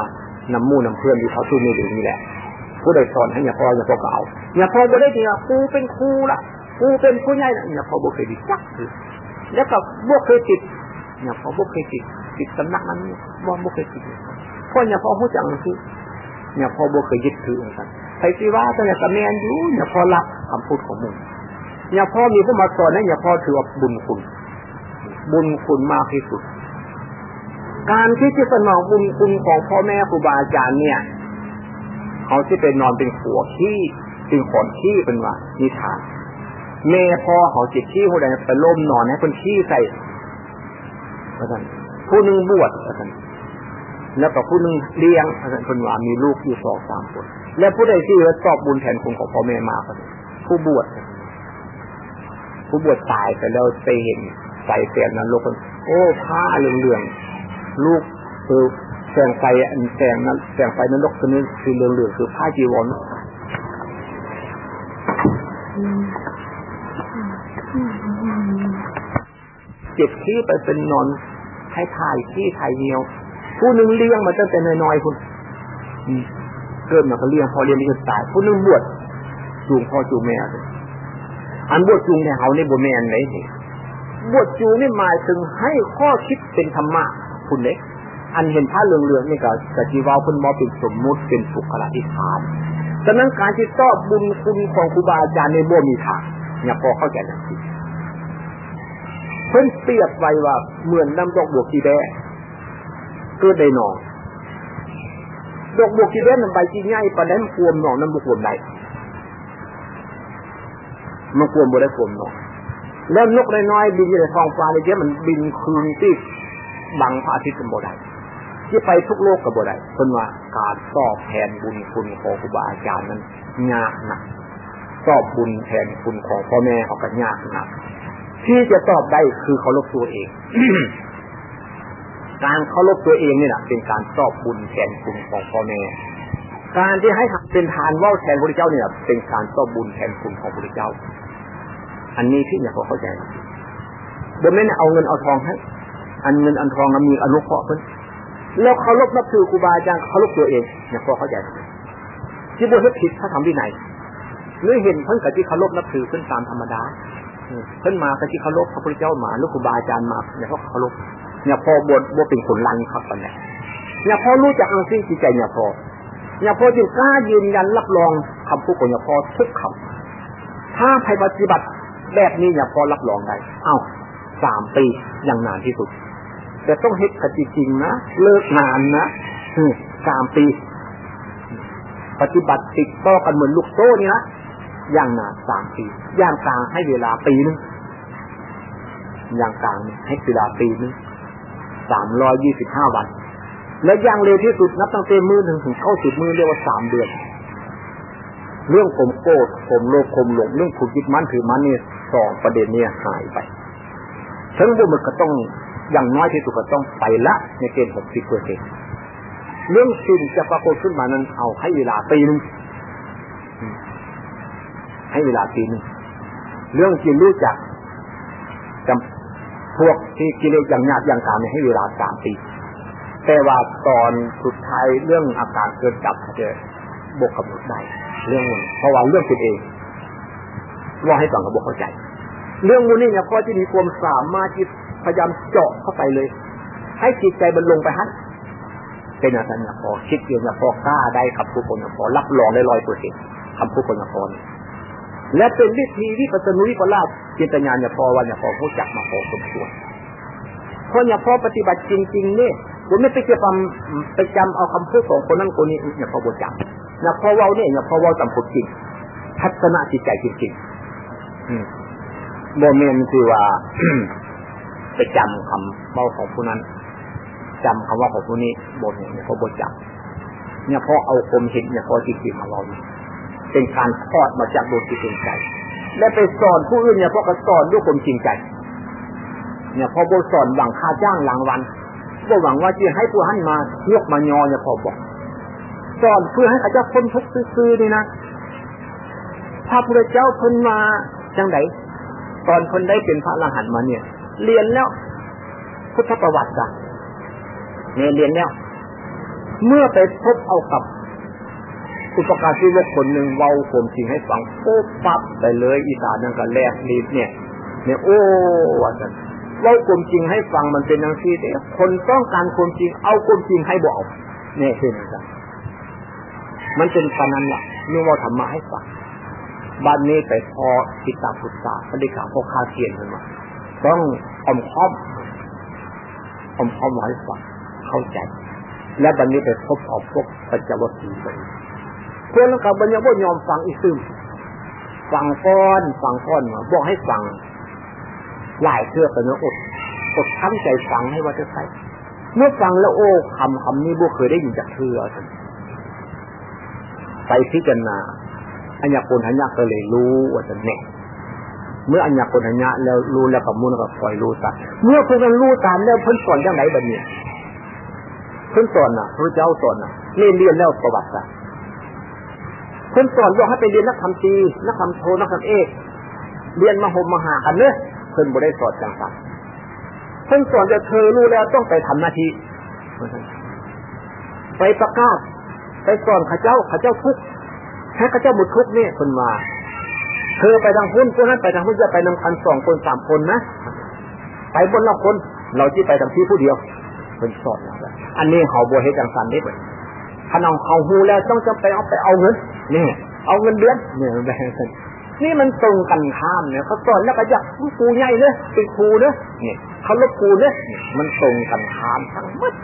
นำมู่นำเพื่อนที่เขาสู้นี่ดูนี่แหละผู้ใดสอนให้อย่าพ่ออย่าพ่อเก่าอย่าพ่อบ่ได้จริงอะครูเป็นครูละครูเป็นผู้ใหญ่ละอย่าพ่อบ่เคยดีจักแล้วก็บ่เคยติดอย่าพ่อบ่เคยติด ติดสำนักนั้นบ่บ่เคยติดเพราะอย่าพ่อผู้จังคืออย่าพ่อบ่เคยยึดถือกันใครสิว่าแต่อย่ากระแมนอยู่อย่าพ่อรับคำพูดของมึงอย่าพ่อมีผู้มาสอนให้อย่าพ่อถือว่าบุญคุณ บุญคุณมากที่สุด การที่จะสนองบุญคุณของพ่อแม่ครูบาอาจารย์เนี่ย เขาที่ไปนอนเป็นขัวขี้เป็นขอนขี้เป็นว่านิทานแม่พ่อเขาจิตขี้หัวใดไปล้มนอนให้คนขี้ใส่พระท่าน ผู้หนึ่งบวชพระท่านแล้วก็ผู้หนึ่งเลี้ยงพระท่านคนว่ามีลูกอยู่สองสามคน และผู้ใดที่ตอบบุญแทนคุณของพ่อแม่มาพระท่านผู้บวชผู้บวชตายไปแล้วไปเห็นใส่เสียนั้นโลกคนโอ้ผ้าเหลืองๆลูกคือแสงไฟอันแสงนั้นแสงไฟนั้นลกตัวนี้คือเหลืองๆคือผ้าจีวรเจ็บขี้ไปเป็นนอน ให้ถ่ายขี้ถ่ายเนียว ผู้หนึ่งเลี้ยงมาตั้งแต่น้อยๆคุณเกิดมาเขาเลี้ยงพอเลี้ยงนี่ก็ตาย ผู้หนึ่งบวชจูงพ่อจูงแม่อันบวชจูงในเขาในบวแมนไหนี่บวชจูงนี่หมายถึงให้ข้อคิดเป็นธรรมะคุณเล็กอันเห็นผ้าเหลืองๆนี่ก็กะจีวาคุณมอเป็นสมมุติเป็นสุขละอิทานฉะนั้นการที่ตอบบุญคุณของครูบาอาจารย์ในบ่มีทางเนี่ยพอเข้าใจนะสิ เพิ่นเปรียบไว้ว่าเหมือนน้ำดอกบวกกีแดเกิดได้หนองดอกบวกกีแดมันใบจีง่ายประนั้นควมหนองน้ำบวกควมใดมันควมบ่ได้ควมหนองแล้วนกน้อยๆบินอยู่ในท้องฟ้าเยเจ้มันบินคืนที่บังพระอาทิตย์เป็นบ่ได้ที่ไปทุกโลกกับบ่ได้คนว่าการตอบแทนบุญคุณของครูบาอาจารย์นั้นยากหนักตอบบุญแทนคุณของพ่อแม่เขาก็ยากหนัก ที่จะตอบได้คือเคารพตัวเอง การเคารพตัวเองนี่แหละเป็นการตอบบุญแทนคุณของพ่อแม่การที่ให้เป็นทานว่าแทนพระเจ้าเนี่ยเป็นการตอบบุญแทนคุณของพระเจ้า อันนี้ที่อยากเข้าใจบนไม่เอาเงินเอาทองให้ อันเงินอันทองมีอนุเคราะห์เพิ่นแล้วเคารพนับถือครูบาอาจารย์เคารพตัวเองเนี่ยพอเข้าใจที่บุญผิดถ้าทำที่ไหนเนื่อเห็นเพิ่นกับที่เคารพนับถือเพิ่นตามธรรมดา เพิ่นมากับที่เคารพพระพุทธเจ้ามาลูกครูบาอาจารย์มาเนี่ยเขาเคารพเนี่ยพอบทบทเป็นคนลันครับตอนนี้เนี่ยพอรู้จักอังสิ่งจิตใจเนี่ยพอเนี่ยพอจึงกล้ายืนยันรับรองคำพูดของเนี่ยพอทุกคำถ้าใครปฏิบัติแบบนี้เนี่ยพอรับรองได้ เอ้าสามปีอย่างนานที่สุด แต่ต้องเฮ็ดกันจริงนะเลิกนานนะสามปี ปฏิบัติติดต่อกันเหมือนลูกโซ่นี่นะ ย่างนานสามปี ย่างกลางให้เวลาปีนึงอย่างกลางให้เวลาปีนึงสามร้อยยี่สิบห้าวัน และอย่างเร็วที่สุดนับตั้งแต่มือถึงถึงเข้าสิบมือเรียกว่าสามเดือน เรื่องขมโกรธข่มโลภข่มหลงเรื่องผูกยึดมั่นถือมั่นนี่สองประเด็นนี้หายไปทั้งหมดมันก็ต้องอย่างน้อยที่สุดก็ต้องไปละในเกณฑ์หกสิบเปอร์เซ็นเรื่องสิ่งจะปรากฏขึ้นมานั้นเอาให้เวลาปีนึง ให้เวลาปีนึงเรื่องที่รู้จักจำพวกที่กิเลสอย่างยากอย่างกามให้เวลาสามปีแต่ว่าตอนสุดท้ายเรื่องอาการเกิดดับจะบกกับหมดได้เรื่องมันเพราะว่าเรื่องผิดเองว่าให้ฟังกับบกเข้าใจ เรื่องมูนี่เนี่ยพ่อที่มีความสามารถที่พยายามเจาะเข้าไปเลย ให้จิตใจมันลงไปฮัทเป็นอาจารย์พอคิดเพียงพอกล้าได้คำพูดคนพอรับรองได้ร้อยเปอร์เซ็นต์คำพูดคนพอ และเป็นวิธีวิปัสสนุวิปลาสจิตญาณเนี่ยพอวันเนี่ยพอผู้จักมาพอสมควรเพราะเนี่ยพอปฏิบัติจริงๆเนี่ยผมไม่ไปเก็บไปจำเอาคำพูดของคนนั้นคนนี้เนี่ยพอบทจับเนี่ยพอเราเนี่ยเนี่ยพอเราจำพูดจริง ทัศนะจิตใจจริงๆโมเมนคือว่าไปจำคำเบาของผู้นั้นจำคำว่าของผู้นี้บทเนี่ยเขาบทจำเนี่ยพอเอาคมเห็นเนี่ยพอจิตจิตของเราเเป็นการทอดมาจากดวงจิตดวงใจ และไปสอนผู้อื่นเนี่ยพอก็สอนด้วยความจริงใจ เนี่ยพอโบสอนหวังค่าจ้างหลังวันก็หวังว่าจะให้ผู้หันมายกมายอเนี่ยพอบอกสอนเพื่อให้เขาจะพ้นทุกซื่อนี่นะพระพุทธเจ้าพ้นมาจังไดตอนคนได้เป็นพระอรหันต์มาเนี่ย เรียนแล้ว พุทธประวัติจ้ะเนี่ยเรียนแล้ว เมื่อไปพบเอากับ อุปการที่ว่าคนหนึ่งเว้าผมจริงให้ฟังโอ้ปั๊บไปเลยอีสานนั่นก็แลกลีดเนี่ย เนี่ยโอ้ว่าสันเล่าความจริงให้ฟังมันเป็นอย่างที่ยคนต้องการความจริงเอาความจริงให้บอกเนี่ยคือนะมันเป็นปนันละนี่ว่าธรรมะให้ฟังบ้านนี้ไปพอติตาพุทธาปฏิกาพวกคาเทียนขึ้นมาต้องอมค้อมอมค้อมไว้ฟังเข้าใจ และบันนี้ไปพบเอาพวกปัญจวัคคีไป เพื่อนกับบัญญัติยอมฟังอีกซึมฟังก้อนฟังก้อนมาบอกให้ฟังหลายเชื่อกันนะอดอดทั้งใจฟังให้ว่าจะใส่เมื่อฟังแล้วโอ้คำคำนี้บุเคยได้ยินจากเชื่อไปพิจารณาอัญญาปุหัญญาก็เลยรู้ว่าจะแน่เมื่ออัญญาปุหัญญาแล้วรู้แล้วกับมุนก็ปล่อยรู้ตามเมื่อเพิ่นรู้ตามแล้วเพิ่นสอนยังไงแบบนี้เพิ่นสอนน่ะพระเจ้าสอนน่ะเรียนเรียนแล้วประวัติศาสตร์ เพิ่นสอนบอกให้ไปเรียนนักธรรมตีนักธรรมโทนักธรรมเอกเรียนมหมมหากันเนี่ยเพิ่นบ่ได้สอนจังสักเพิ่นสอนจะเธอรู้แล้วต้องไปทำหน้าที่ไปประกาศ ไปสอนข้าเจ้าข้าเจ้าทุกให้ข้าเจ้าบุตรทุกเนี่ยคนมาเธอไปทางพุ่นคนนั้นไปทางพุ่นจะไปนำคันสองคนสามคนนะไปบนละคน เราที่ไปทางที่ผู้เดียวเป็นสอนอันนี้เขาบัวให้จังสันนี่เลยขนมเขาหูแล้วต้องจะไปเอาไปเอาเงิน นี่เอาเงินเดือนเนี่ยแบ่งกันนี่มันตรงกันข้ามเนี่ยเขาสอนแล้วก็อยากครูใหญ่เลยเป็นครูเนอะเนี่ยเขาลบครูเนอะมันตรงกันข้ามทั้งหมด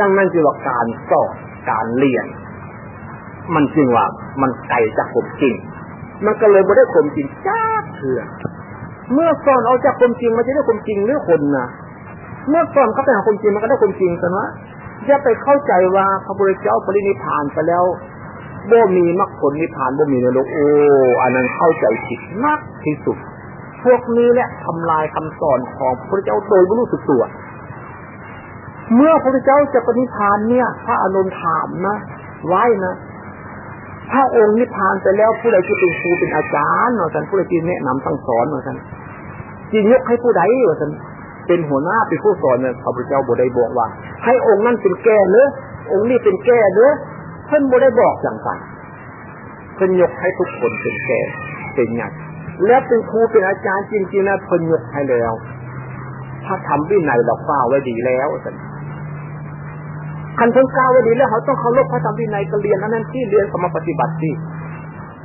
ดังนั้นจึงว่าการสอนการเรียน มันจริงว่ามันไกลจากผมจริง มันก็เลยไม่ได้ผมจริงจ้าเถื่อเมื่อสอนเอาจากผมจริงมันจะได้ผมจริงหรือคนนะเมื่อสอนเขาไปหาคนจริงมันก็ได้คนจริงแต่ว่าอย่าไปเข้าใจว่าพระพุทธเจ้าปรินิพานไปแล้ว บ่มีมรรคผลนิพพานบ่มีในโลกโอ้อันนั้นเข้าใจผิดมากที่สุด พวกนี้แหละทำลายคำสอนของพระเจ้าโดยไม่รู้สึกตัว เมื่อพระเจ้าจะปณิพานเนี่ย พระอนุนถามนะไว้นะพระองค์นิพพานไปแล้วผู้ใดที่เป็นครูเป็นอาจารย์เนาะท่านผู้ใดที่แนะนำสั่งสอนเนาะท่านจียกให้ผู้ใดว่าท่านเป็นหัวหน้าเป็นผู้สอนเนี่ยพระพุทธเจ้าบได้บอกว่า ให้องค์นั้นเป็นแก่เนื้อองค์นี้เป็นแก่เนื้อ เพิ่นบได้บอกอย่างไรเพิ่นยกให้ทุกคนเป็นแก่เป็นหยัดแล้วเป็นครูเป็นอาจารย์จริงๆนะเพิ่นยกให้แล้วถ้าทำวินัยเราฟ้าไว้ดีแล้วท่านคันเพิ่งกล้าไว้ดีแล้วเขาต้องเคารพพระธรรมวินัยก็เรียนอันนั้นที่เรียนสมาปฏิบัติที่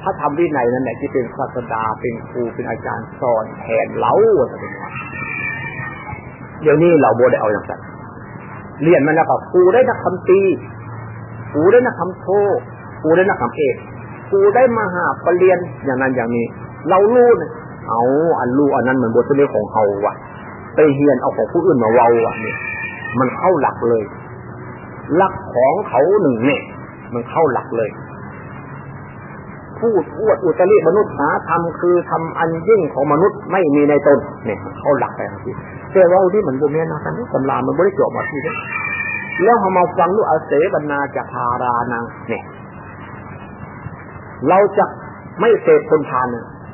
พระธรรมวินัยนั่นแหละที่เป็นศาสดาเป็นครูเป็นอาจารย์สอนแทนเล้าอะไรเป็นเดี๋ยวนี้เราโบได้เอาอย่างไรเรียนมันแล้วก็ครูได้นักคำตี ครูได้นักคำโทครูได้นักคำเอกครูได้มหาปรริญญาอย่างนั้นอย่างนี้ เรารู้เนี่ยเอาอันรู้อันนั้นเหมือนบทเรียนของเขาว่ะไปเฮียนเอาของผู้อื่นมาเว้าอะเนี่ยมันเข้าหลักเลย หลักของเขาหนึ่งเนี่ย มันเข้าหลักเลย พูดอวดอุตริมนุษย์หาธรรมคือทำอันยิ่งของมนุษย์ไม่มีในตนเนี่ยเข้าหลักไปทีแต่ว่าที่มันโบเมียนะกันตำรามันไม่ได้จบมาที่นี้ แล้วพอมาฟังดูกอาเสบรรณาจะพารานังเนี่ยเราจะไม่เสพคนทาน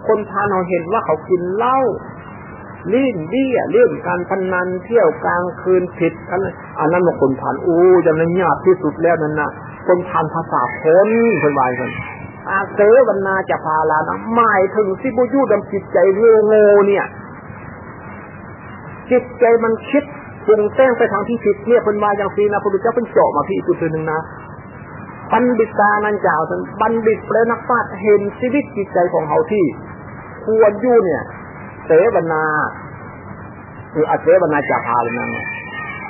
คนทานเราเห็นว่าเขากินเหล้าลิ้นเบี้ยเรื่องการพนันเที่ยวกลางคืนผิดอันอันนั้นมาคนผ่านอู้จำนั้นยากที่สุดแล้วนั่นนะคนผ่านภาษาคนคนวายกันอาเสวนาจะพาลานะหมายถึงสิบุยุดำจิตใจโง่โง่เนี่ย จิตใจมันคิด ปรุงแต่งไปทางที่ผิดเนี่ยคนมาอย่างซีนะพระพุทธเจ้าเป็นเจาะมาพี่จุดหนึ่งนะบัณฑิตานันจ่าท่านบัณฑิตและนักปราชญ์เห็นชีวิตจิตใจของเขาที่ ควรยู่เนี่ยเสวนาคืออาเสวนาจาพาลนา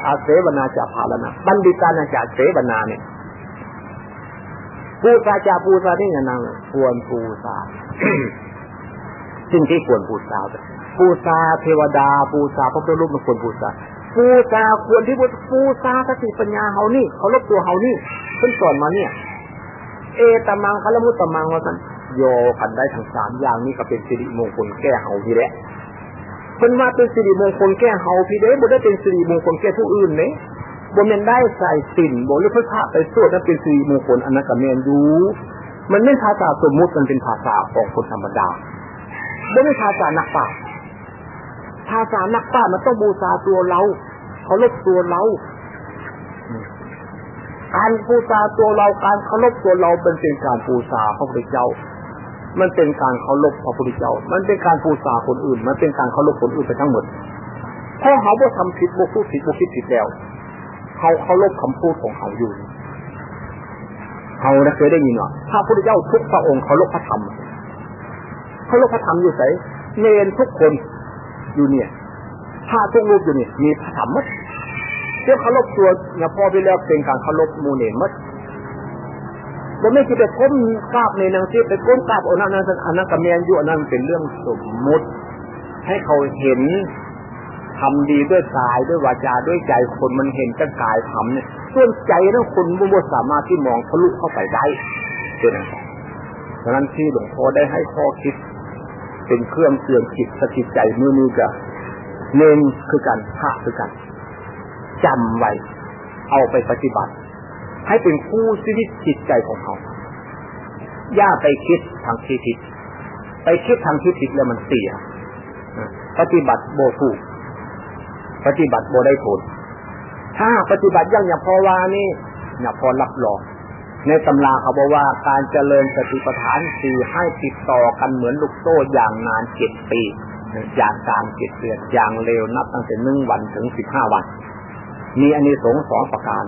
อาเสวนาจาพาลนาบัณฑิตานาจาเสวนาเนี่ยปูซาจาปูซานี่นางควรปูซาสิ่งที่ควรบูชาบูชาเทวดาบูชาพระพุทธรูปมันควรบูชา บูชาควรที่บูชาสติปัญญาเฮานี่เขาลบตัวเฮานี่เพิ่นสอนมาเนี่ย เอตมังคลมุตตมังว่าสันโยกันได้ทั้งสามอย่างนี้ก็เป็นสิริมงคลแก้เฮาพี่แหละเพิ่นว่าเป็นสิริมงคลแก้เฮาพี่เด้บ่ได้เป็นสิริมงคลแก้ผู้อื่นเด้บ่แม่นได้ใส่สินบ่หรือพระพระไปสวดนั้นเป็นสิริมงคลอันนั้นก็แม่นอยู่มันไม่ภาษาสมมุติมันเป็นภาษาของคนธรรมดาไม่ใช่ภาษานักปราชญ์ ภาษานักปรามันต้องบูชาตัวเราเคารพตัวเรา การบูชาตัวเราการเคารพตัวเราเป็นเป็นการบูชาพระพุทธเจ้า มันเป็นการเคารพพระพุทธเจ้า มันเป็นการบูชาคนอื่น มันเป็นการเคารพคนอื่นไปทั้งหมดเพราะเขาบ่ทำผิดบ่พูดผิดบ่คิดผิดแล้ว เขาเคารพคำพูดของเขาอยู่เขาเคยได้ยินว่าพระพุทธเจ้าทุกพระองค์เคารพพระธรรมเขาลกพระธรรมอยู่ใส่เนนทุกคน อยู่เนี่ยพระทุกรูปอยู่เนี่ยมีพระธรรมมัดเจ้าเขาลบตัวเนี่ยพอไปแล้วเป็นการเขาลบมูเนนมัดเราไม่คิดไปก้มกราบในนางซีไปก้มกราบอนันนั้นอันนั้นกับแมนอยู่อันนั้นเป็นเรื่องสมมุติ ให้เขาเห็นทำดีด้วยกายด้วยวาจาด้วยใจคนมันเห็นจะกายทำเนี่ยส่วนใจนั้นคนบ่สามารถที่มองทะลุเข้าไปได้เป็นอะไรดังนั้นที่หลวงพ่อได้ให้ข้อคิด เป็นเครื่องเตือนจิตสกิดใจมือมือกับเน้นคือกันพระคือกันจำไว้ เอาไปปฏิบัติ ให้เป็นผู้ชีวิตจิตใจของเขาอย่าไปคิดทางที่ผิด ไปคิดทางที่ผิดแล้วมันเสีย ปฏิบัติโบถูก ปฏิบัติโบได้ผล ถ้าปฏิบัติยังอย่าพอวานี่อย่าพอรับรอง ในตำราเขาบอกว่าการเจริญสติปัฏฐานสี่ให้ติดต่อกันเหมือนลูกโซ่อย่างนานเจ็ดปีอย่างกลางเจ็ดเดือนอย่างเร็วนับตั้งแต่หนึ่งวันถึงสิบห้าวัน มีอันนี้สงสองประการ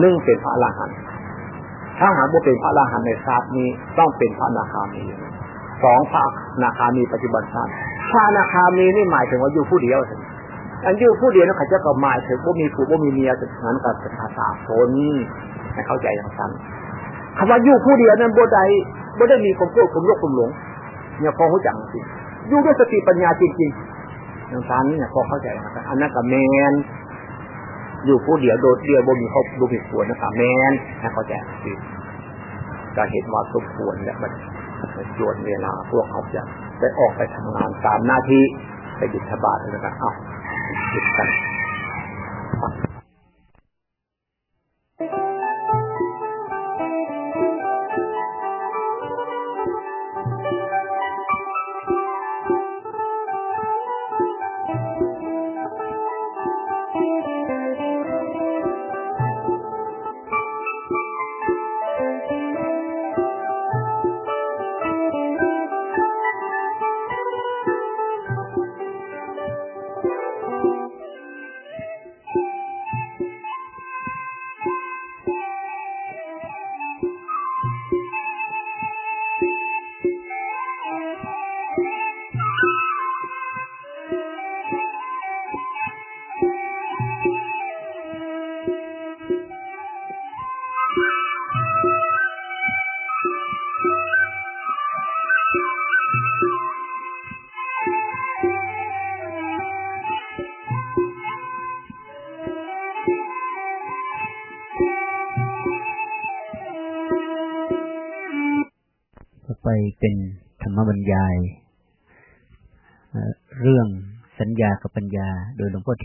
หนึ่งเป็นพระอรหันต์ถ้าหากว่าเป็นพระอรหันต์ในชาตินี้ต้องเป็นพระนาคามีสองพระนาคามีปัจจุบันชาติพระนาคามีนี่หมายถึงว่าอยู่ผู้เดียวอันอยู่ผู้เดียวนั่นเขาจะก็หมายถึงว่ามีผัวว่ามีเมียจะนั้นก็เป็นภาษาคนเข้าใจอย่างนั้น คำว่าอยู่ผู้เดียวนั้นบ่ได้บ่ได้มีความโกรธความโลภความหลงเนี่ยพอเขาจังสิอยู่ด้วยสติปัญญาจริงๆอย่างนั้เนี่ยพอเข้าใจนะครับอันนั้นกับแมนอยู่ผู้เดียวโดดเดียวบ่มีครอบบ่มีควรนะครับแมนให้เข้าใจสิงก็เห็นว่าสมควรเนี่ยมันจวนเวลาพวกเขาจะได้ออกไปทำงานตามหน้าที่ไปดิษบาตนะครับอ้าวดิษกัน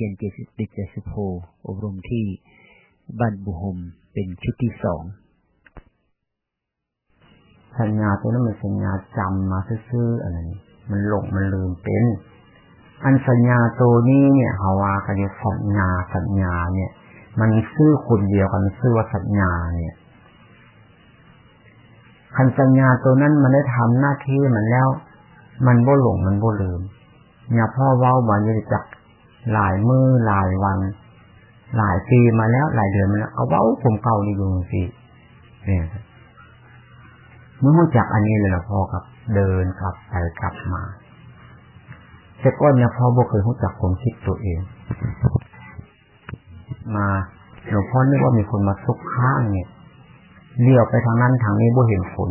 โดยงเทียนเจสิตเจสิโพอบรมที่บ้านบุหมเป็นชุดที่สอง
สัญญาตัวนั้นมันสัญญาจำมาซื่อๆอะไรมันหลงมันลืมเป็น อันสัญญาตัวนี้เนี่ยฮาว่ากันเรียกสัญญาสัญญาเนี่ย มันซื่อคนเดียวกันซื่อว่าสัญญาเนี่ยคันสัญญาตัวนั้นมันได้ทำหน้าที่มันแล้ว มันบ่หลงมันบ่ลืมเนี่ยพ่อเว้ามาอยู่จัก หลายมือหลายวัน หลายปีมาแล้ว หลายเดือนมาแล้วเอาว้าผมเก่านี่อยู่สิเนี่ยเมื่อรู้จักอันนี้เลยละพ่อกับ เดินกลับไปกลับมาแต่ก้อนเนี่ยพ่อบ่เคยรู้จักความคิดตัวเอง มาหลวงพ่อนึกว่ามีคนมาซุกข้างเนี่ยเลี้ยวไปทางนั้นทางนี้บ่เห็นฝน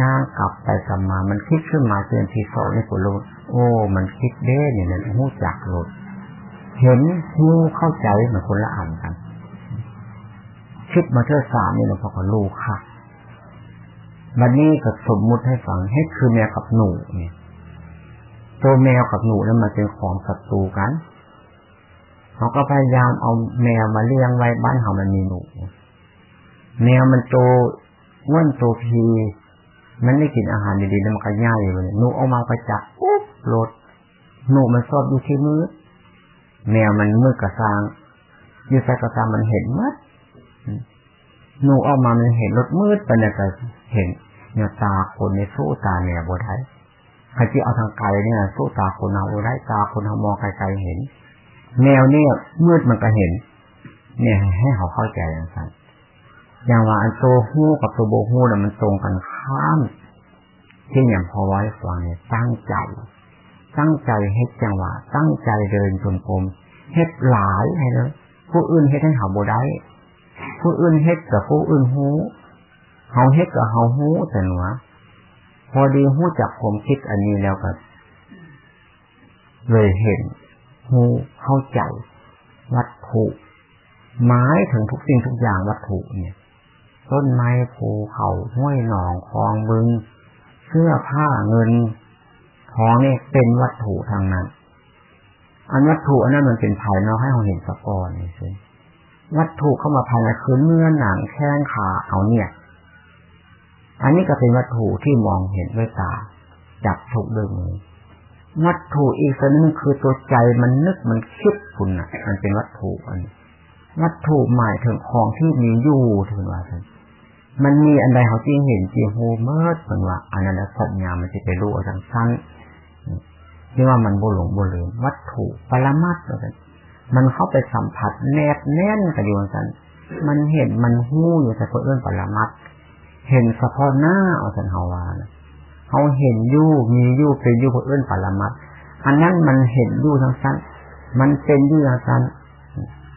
ย่างกลับไปกลับมา มันคิดขึ้นมาเตือนทีสองในกุลูโอ้ มันคิดเด้เนี่ยนั่นหูจักโลดเห็นหูเข้าใจเหมือนคนละอันกัน คิดมาเท่าสามนี่เราพอก็รู้ค่ะวันนี้ก็สมมุติให้ฟังให้คือแมวกับหนูเนี่ยตัวแมวกับหนูนั้นมันเป็นของศัตรูกันเขาก็พยายามเอาแมวมาเลี้ยงไว้บ้านเขามันมีหนู แมวมันโตว้วนโตพี มันได้กินอาหารดีๆแล้วมันก็ย่ายเลยหนูออกมาไปจับปุ๊บรถหนูมันชอบอยู่ที่มือแมวมันมืดกระซางอยู่ใส่กระซางมันเห็นมัดหนูออกมามันเห็นรถมืดไปเนี่ยก็เห็นเนี่ยตาคนในสู้ตาเนี่ยบดได้ใครที่เอาทางไกลเนี่ยสู้ตาคนเอาได้ตาคนเอามองไกลๆเห็น แมวเนี่ยมืดมันก็เห็น เนี่ยให้เขาเข้าใจอย่างนั้นอย่างว่าอันโตหู้กับตัวโบหู้เนี่ยมันตรงกัน ข้ามที่อย่างพอไว้ฟังเนี่ยตั้งใจ ตั้งใจเฮ็ดจังหวะ ตั้งใจเดินจนกรมเฮ็ดหลายให้เลยผู้อื่นเฮ็ดให้เขาโบได้ ผู้อื่นเฮ็ดกับผู้อื่นหูเขาเฮ็ดกับเขาหูแต่หนูพอดีหูจักผมคิดอันนี้แล้วก็เลยเห็นหูเข้าใจวัตถุหมายถึงทุกสิ่งทุกอย่างวัตถุเนี่ย ต้นไม้ภูเขาห้วยหนองคลองบึง เสื้อผ้าเงินทองนี่เป็นวัตถุทางนั้น อันวัตถุอันนั้นมันเป็นภายนอกให้เราเห็นสะกอนนี่สิวัตถุเข้ามาภายในคือเนื้อหนังแข้งขาเอาเนี่ย อันนี้ก็เป็นวัตถุที่มองเห็นด้วยตา จับถูกดึงวัตถุอีกส่วนนึงคือตัวใจมันนึกมันคิดคุณอะมันเป็นวัตถุอัน วัตถุหมายถึงของที่มีอยู่ถึงว่า มันมีอันใดเขาจริงเห็นจริงโฮเมิร์ดเป็นว่าอันนั้นสัญญามันจะไปรู้เอาจังสั้นที่ว่ามันโบหลงโบลืมวัตถุปรมัตถ์เลยมันเข้าไปสัมผัสแนบแน่นกับอยู่กัน มันเห็นมันหู้อยู่แต่เอื้อนปรมัตถ์เห็นเฉพาะหน้าเอาสันเฮาวาเขาเห็นยู่มียู่เป็นยู่เอื้อนปรมัตถ์อันนั้นมันเห็นยู่ทั้งสั้นมันเป็นยู่ทั้งสั้น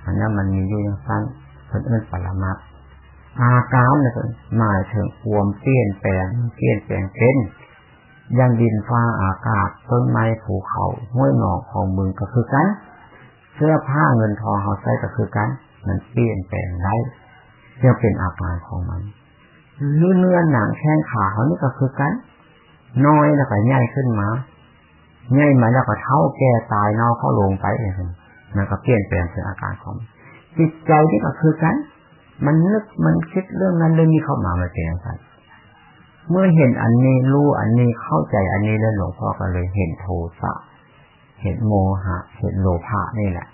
อันนั้นมันมียู่ทั้งสั้นเป็นเอื้อนปรมัตถ์ อาการเนี่ยหมายถึงความเปลี่ยนแปลงเปลี่ยนแปลงเป็นยังดินฟ้าอากาศต้นไม้ภูเขาห้วยหนองของมือก็คือกัน เสื้อผ้าเงินทองเขาใช้ก็คือกัน มันเปลี่ยนแปลงได้เรียกเป็นอาการของมันหรือเนื้อหนังแข้งขาเขานี่ก็คือกัน น้อยแล้วก็ใหญ่ขึ้นมาใหญ่มาแล้วก็เท่าแก่ตายนอเขาลงไปเองมันก็เปลี่ยนแปลงเป็นอาการของจิตใจที่ก็คือกัน มันนึกมันคิดเรื่องนั้นเรื่องนี้เข้ามามาเป็นอะไรเมื่อเห็นอันนี้รู้อันนี้เข้าใจอันนี้แล้วหลวงพ่อก็เลยเห็นโทสะ เห็นโมหะ เห็นโลภะนี่แหละ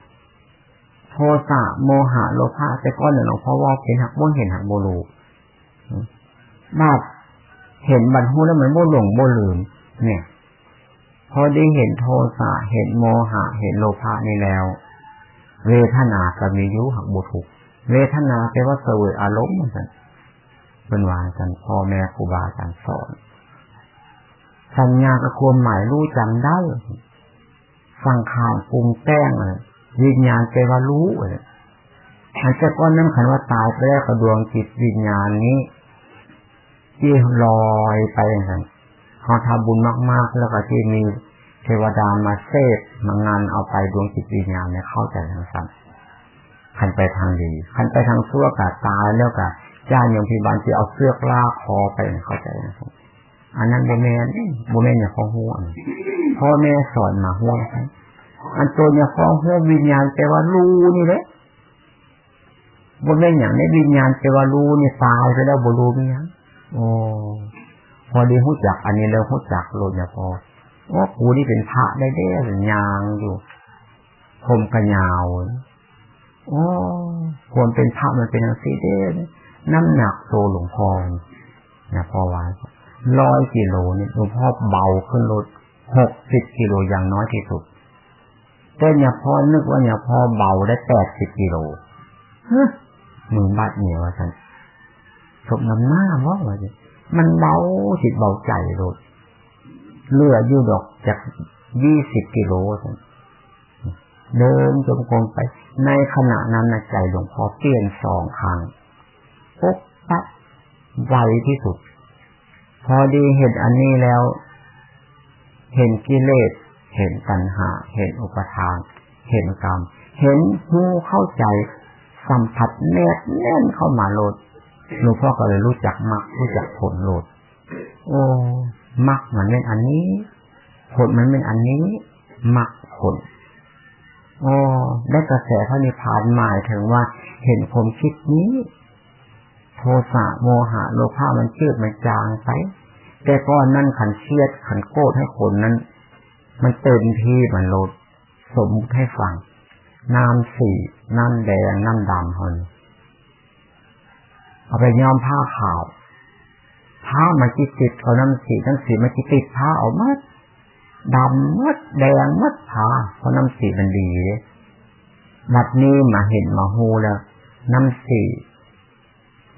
โทสะโมหะโลภะแต่ก้อนหลวงพ่อว่าเห็นหักบ่เห็นหักโบลูมาเห็นบรรทุแล้วมันโบหลงโบลืมเนี่ยพอได้เห็นโทสะเห็นโมหะ เห็นโลภะนี่แล้ว เวทนาก็มียุหักบุทุก เวทนาแปลว่าเสวยอารมณ์เหมือนกันเป็นวางกันพ่อแม่ครูบาอาจารย์สอนสัญญากับความหมายรู้จำได้สังขารปรุงแต่งเลยวิญญาณแปลว่ารู้เลยอันจะก้อนน้ำขันว่าตายไปแล้วกระดวงจิตวิญญาณนี้ที่ลอยไปอย่นั้นพอทำบุญมาก ๆ แล้วก็ที่มีเทวดามาเสดมางานเอาไปดวงจิตวิญญาณเนี่ยเข้าใจทางสัม ขันไปทางดีขันไปทางชั่วกะตายแล้วกะจ้าโยมพิบาลที่เอาเสื้อลากคอไปเข้าใจนะครับอันนั้นโบแมนโบแมนเนี่ยข้อหัวงพ่อแม่สอนมาหัวครับอันตัวเนี่ยข้อหัววิญญาณแปลว่ารู้นี่แหละโบแมนอย่างนี้วิญญาณแปลว่ารู้นี่ตายไปแล้วโบรู้นี่ยังโอ้พอดีหูจัก อันนี้แล้วหูจักโลดเนี่ยพอว่ากูนี่เป็นพระได้ได้ยางอยู่ผมกระยาว โอ้ควรเป็นพระมันเป็นอย่างสีเด้น้ำหนักโตหลวงพ่อนะพ่อว่าร้อยกิโลเนี่ยหลวงพ่อเบาขึ้นรถหกสิบกิโลอย่างน้อยที่สุด แต่เนี่ยพ่อนึกว่าเนี่ยพ่อเบาได้แปดสิบกิโลมือบาดเหนียวสันสมน้ำหน้าว่าว่ามันเบาจิตเบาใจรถเลือดยืดดอกจากยี่สิบกิโลสันเดินจงกรมไป ในขณะนั้นในใจหลวงพ่อเปลี่ยนสองครั้งปุ๊บปั๊บไวที่สุด พอดีเห็นอันนี้แล้ว เห็นกิเลส เห็นตัณหา เห็นอุปทาน เห็นกรรม เห็นหูเข้าใจ สัมผัสแนบแน่นเข้ามาโลดหลวงพ่อก็เลยรู้จักมรรครู้จักผลโลด โอ้มรรคมันเป็นอันนี้ ผลมันเป็นอันนี้มรรคผล โอ้ได้กระแสพระนิพพานหมายถึงว่าเห็นผมคิดนี้ โทสะโมหะโลภะมันเชื่อมันจางไป แต่ก้อนนั่นขันเชียดขันโกรธให้คนนั้น มันเต็มที่มันลดสมให้ฟัง น้ำสีน้ำแดง น้ำดำคนเอาไปย้อมผ้าขาวผ้ามันจิติดเอาน้ำสีน้ำสีมันจิติดผ้าเอามัด ดำมัดแดงมัดผาเพราะน้ำสีมันดีเลยบัดนี้มาเห็นมาหูแล้ว น้ำสี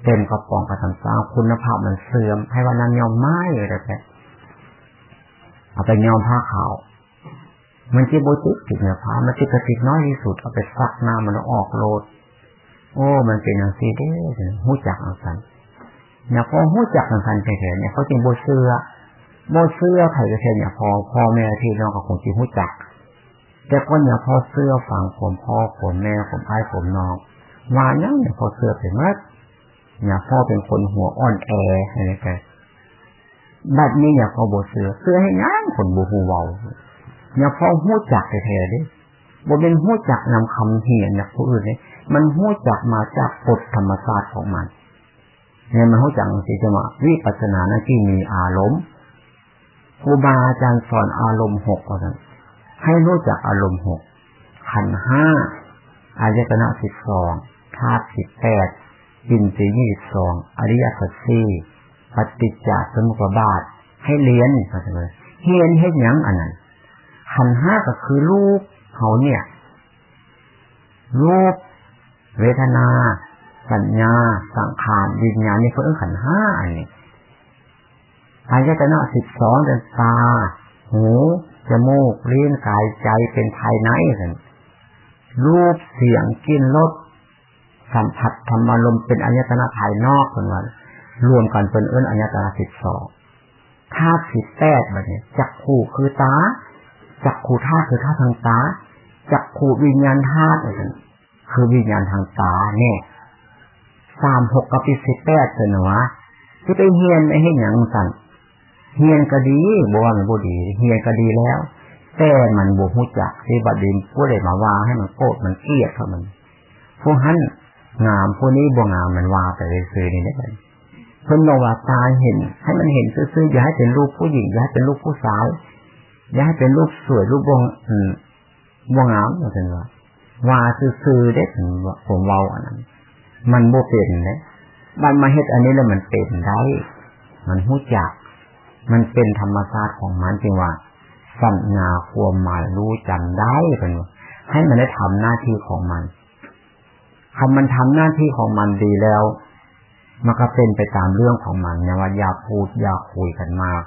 เต็มกระป๋องกระสังสาคุณภาพมันเสื่อม ให้ว่าน้ำยอมไม้เลยแต่เอาไปยอมผ้าขาว มันจีโบจิติดเนื้อผ้ามันติดกระติดน้อยที่สุดเอาไปซักน้ำมันออกโลดโอ้ มันเป็นอย่างซีเด้หู้จักอังสันเนี่ยพอหู้จักอังสันแค่เนี่ยเขาจึงโบเสื้อ โบเสื้อไผ่กระเทียเนี่ยพอพ่อแม่ที่น้องกับคงจีหูจัก แต่คนเนี่ยพอเสื้อฝังผมพ่อผมแม่ผมไอ้ผมน้องว่านั่งเนี่ยพ่อเสื้อเป็นมัดเนี่ยพ่อเป็นคนหัวอ่อนแออะไรกันบัดนี้เนี่ยพอโบเสื้อเสื้อให้ย่างคนบูฮูเบาเนี่ยพอหูจักแท้ๆดิบนเป็นหูจักนำคำเหียนจากผู้อื่นเนี่ยมันหูจักมาจากกฎธรรมชาติของมันเนี่ยมันหูจักสิจะมาวิปัสสนาหน้าที่มีอารมณ์ ครูบาอาจารย์สอนอารมณ์หกก่อนให้รู้จักอารมณ์หกขันห้าอายตนะสิบสองธาตุสิบแปดยินสียี่สิบสองอริยสัจสี่ปฏิจจสมุปบาท ให้เรียนก็เลยเรียนให้ยังอันนั้นขันห้าก็คือรูปเขาเนี่ย รูป เวทนา สัญญา สังขารวิญญาณนี่เพื่อขันห้าอันนี้ อายตนะสิบสองเป็นตา หูจมูกลิ้นกายใจเป็นภายในกันรูปเสียงกลิ่นรสสัมผัสธรรมารมเป็นอายตนะภายนอกคนวันรวมกันเป็นเอื้นอายตนะสิบสองธาตุสิบแปดแบบนี้จักขู่คือตาจักขู่ธาตุคือธาตุทางตาจักขู่วิญญาณธาตุสันคือวิญญาณทางตาเนี่ยสามหกกับสิบแปดเป็นวะที่ไปเฮียนไม่ให้หยังสั่น เฮียนก็ดีบว่ามันบ่ดี เฮียนก็ดีแล้ว แต่มันบวหูจักที่บัดดินผู้ใดมาว่าให้มันโกรธมันเกลียดเขามันพวกนั้นงามพวกนี้บวงามมันว่าไปเลยซื้อนี่ได้เพิ่นบอกว่าตาเห็น ให้มันเห็นซื่อๆอย่าให้เป็นรูปผู้หญิงอย่าให้เป็นรูปผู้สาวอย่าให้เป็นรูปสวยรูปบวงอืมบวงามอย่าเช่นว่าว่าซื่อๆได้ถึงผมเว้าอันนั้น มันโบเป็นเลยมันมาเฮ็ดอันนี้แล้วมันเป็นได้ มันหูจัก มันเป็นธรรมชาติของมันจริงว่าสัญญาความหมายรู้จำได้เป็นให้มันได้ทำหน้าที่ของมันคำมันทำหน้าที่ของมันดีแล้ว มันก็เป็นไปตามเรื่องของมันนี่ยว่าอย่าพูดอย่าคุยกันมาก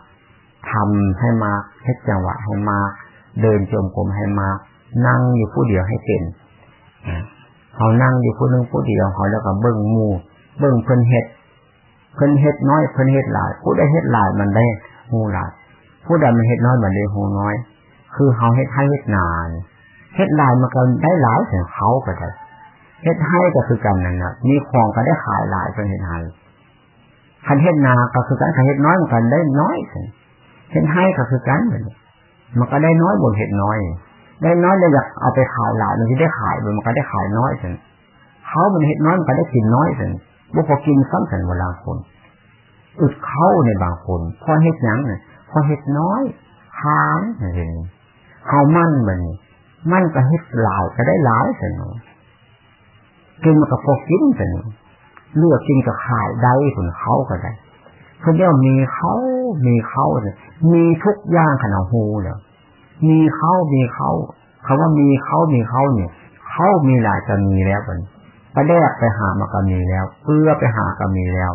ทำให้มาเฮ็ดจังหวะให้มาเดินจมกรมให้มานั่งอยู่ผู้เดียวให้เป็นเขานั่งอยู่ผู้นึงผู้เดียวเขาแล้วก็เบิ้งมูเบิ้งเพิ่นเฮ็ดเพิ่นเฮ็ดน้อยเพิ่นเฮ็ดหลายผู้ได้เฮ็ดหลายมันได้ หูหลายผู้ใดมันเฮ็ดน้อยมันได้หูน้อย คือเขาเฮ็ดให้เฮ็ดนานเฮ็ดลายมันก็ได้หลายถึงเขาก็ได้เฮ็ดให้ก็คือกันนั่นแหละมีของก็ได้ขายหลายเป็นเฮ็ดให้คันเฮ็ดนาก็คือกันคันเฮ็ดน้อยมันก็ได้น้อยเฮ็ดให้ก็คือกันมันก็ได้น้อยบนเฮ็ดน้อย ได้น้อยเลยอยากเอาไปขายหลายมันจะได้ขายมันก็ได้ขายน้อยสิเขามันเห็ดน้อยมันก็ได้กินน้อยสิบุพอกินซ้ำสันเวลาคน อึดเข้าในบางคนพอเห็ดยังเนี่ยพอเห็ดน้อยค้างอะไรนี่เขามั่นมันมั่นก็เห็ดหลายก็ได้หลายสิกินมันก็พอกินสิเลือกกินก็ขายได้คนเขาก็ได้เขาเรียกมีเขามีเขาเลยมีทุกอย่างขนาดหูเลยมีเขามีเขาคำว่ามีเขามีเขาเนี่ยเขามีหลายจะมีแล้วมันไปแลกไปหามาก็มีแล้วเพื่อไปหาก็มีแล้ว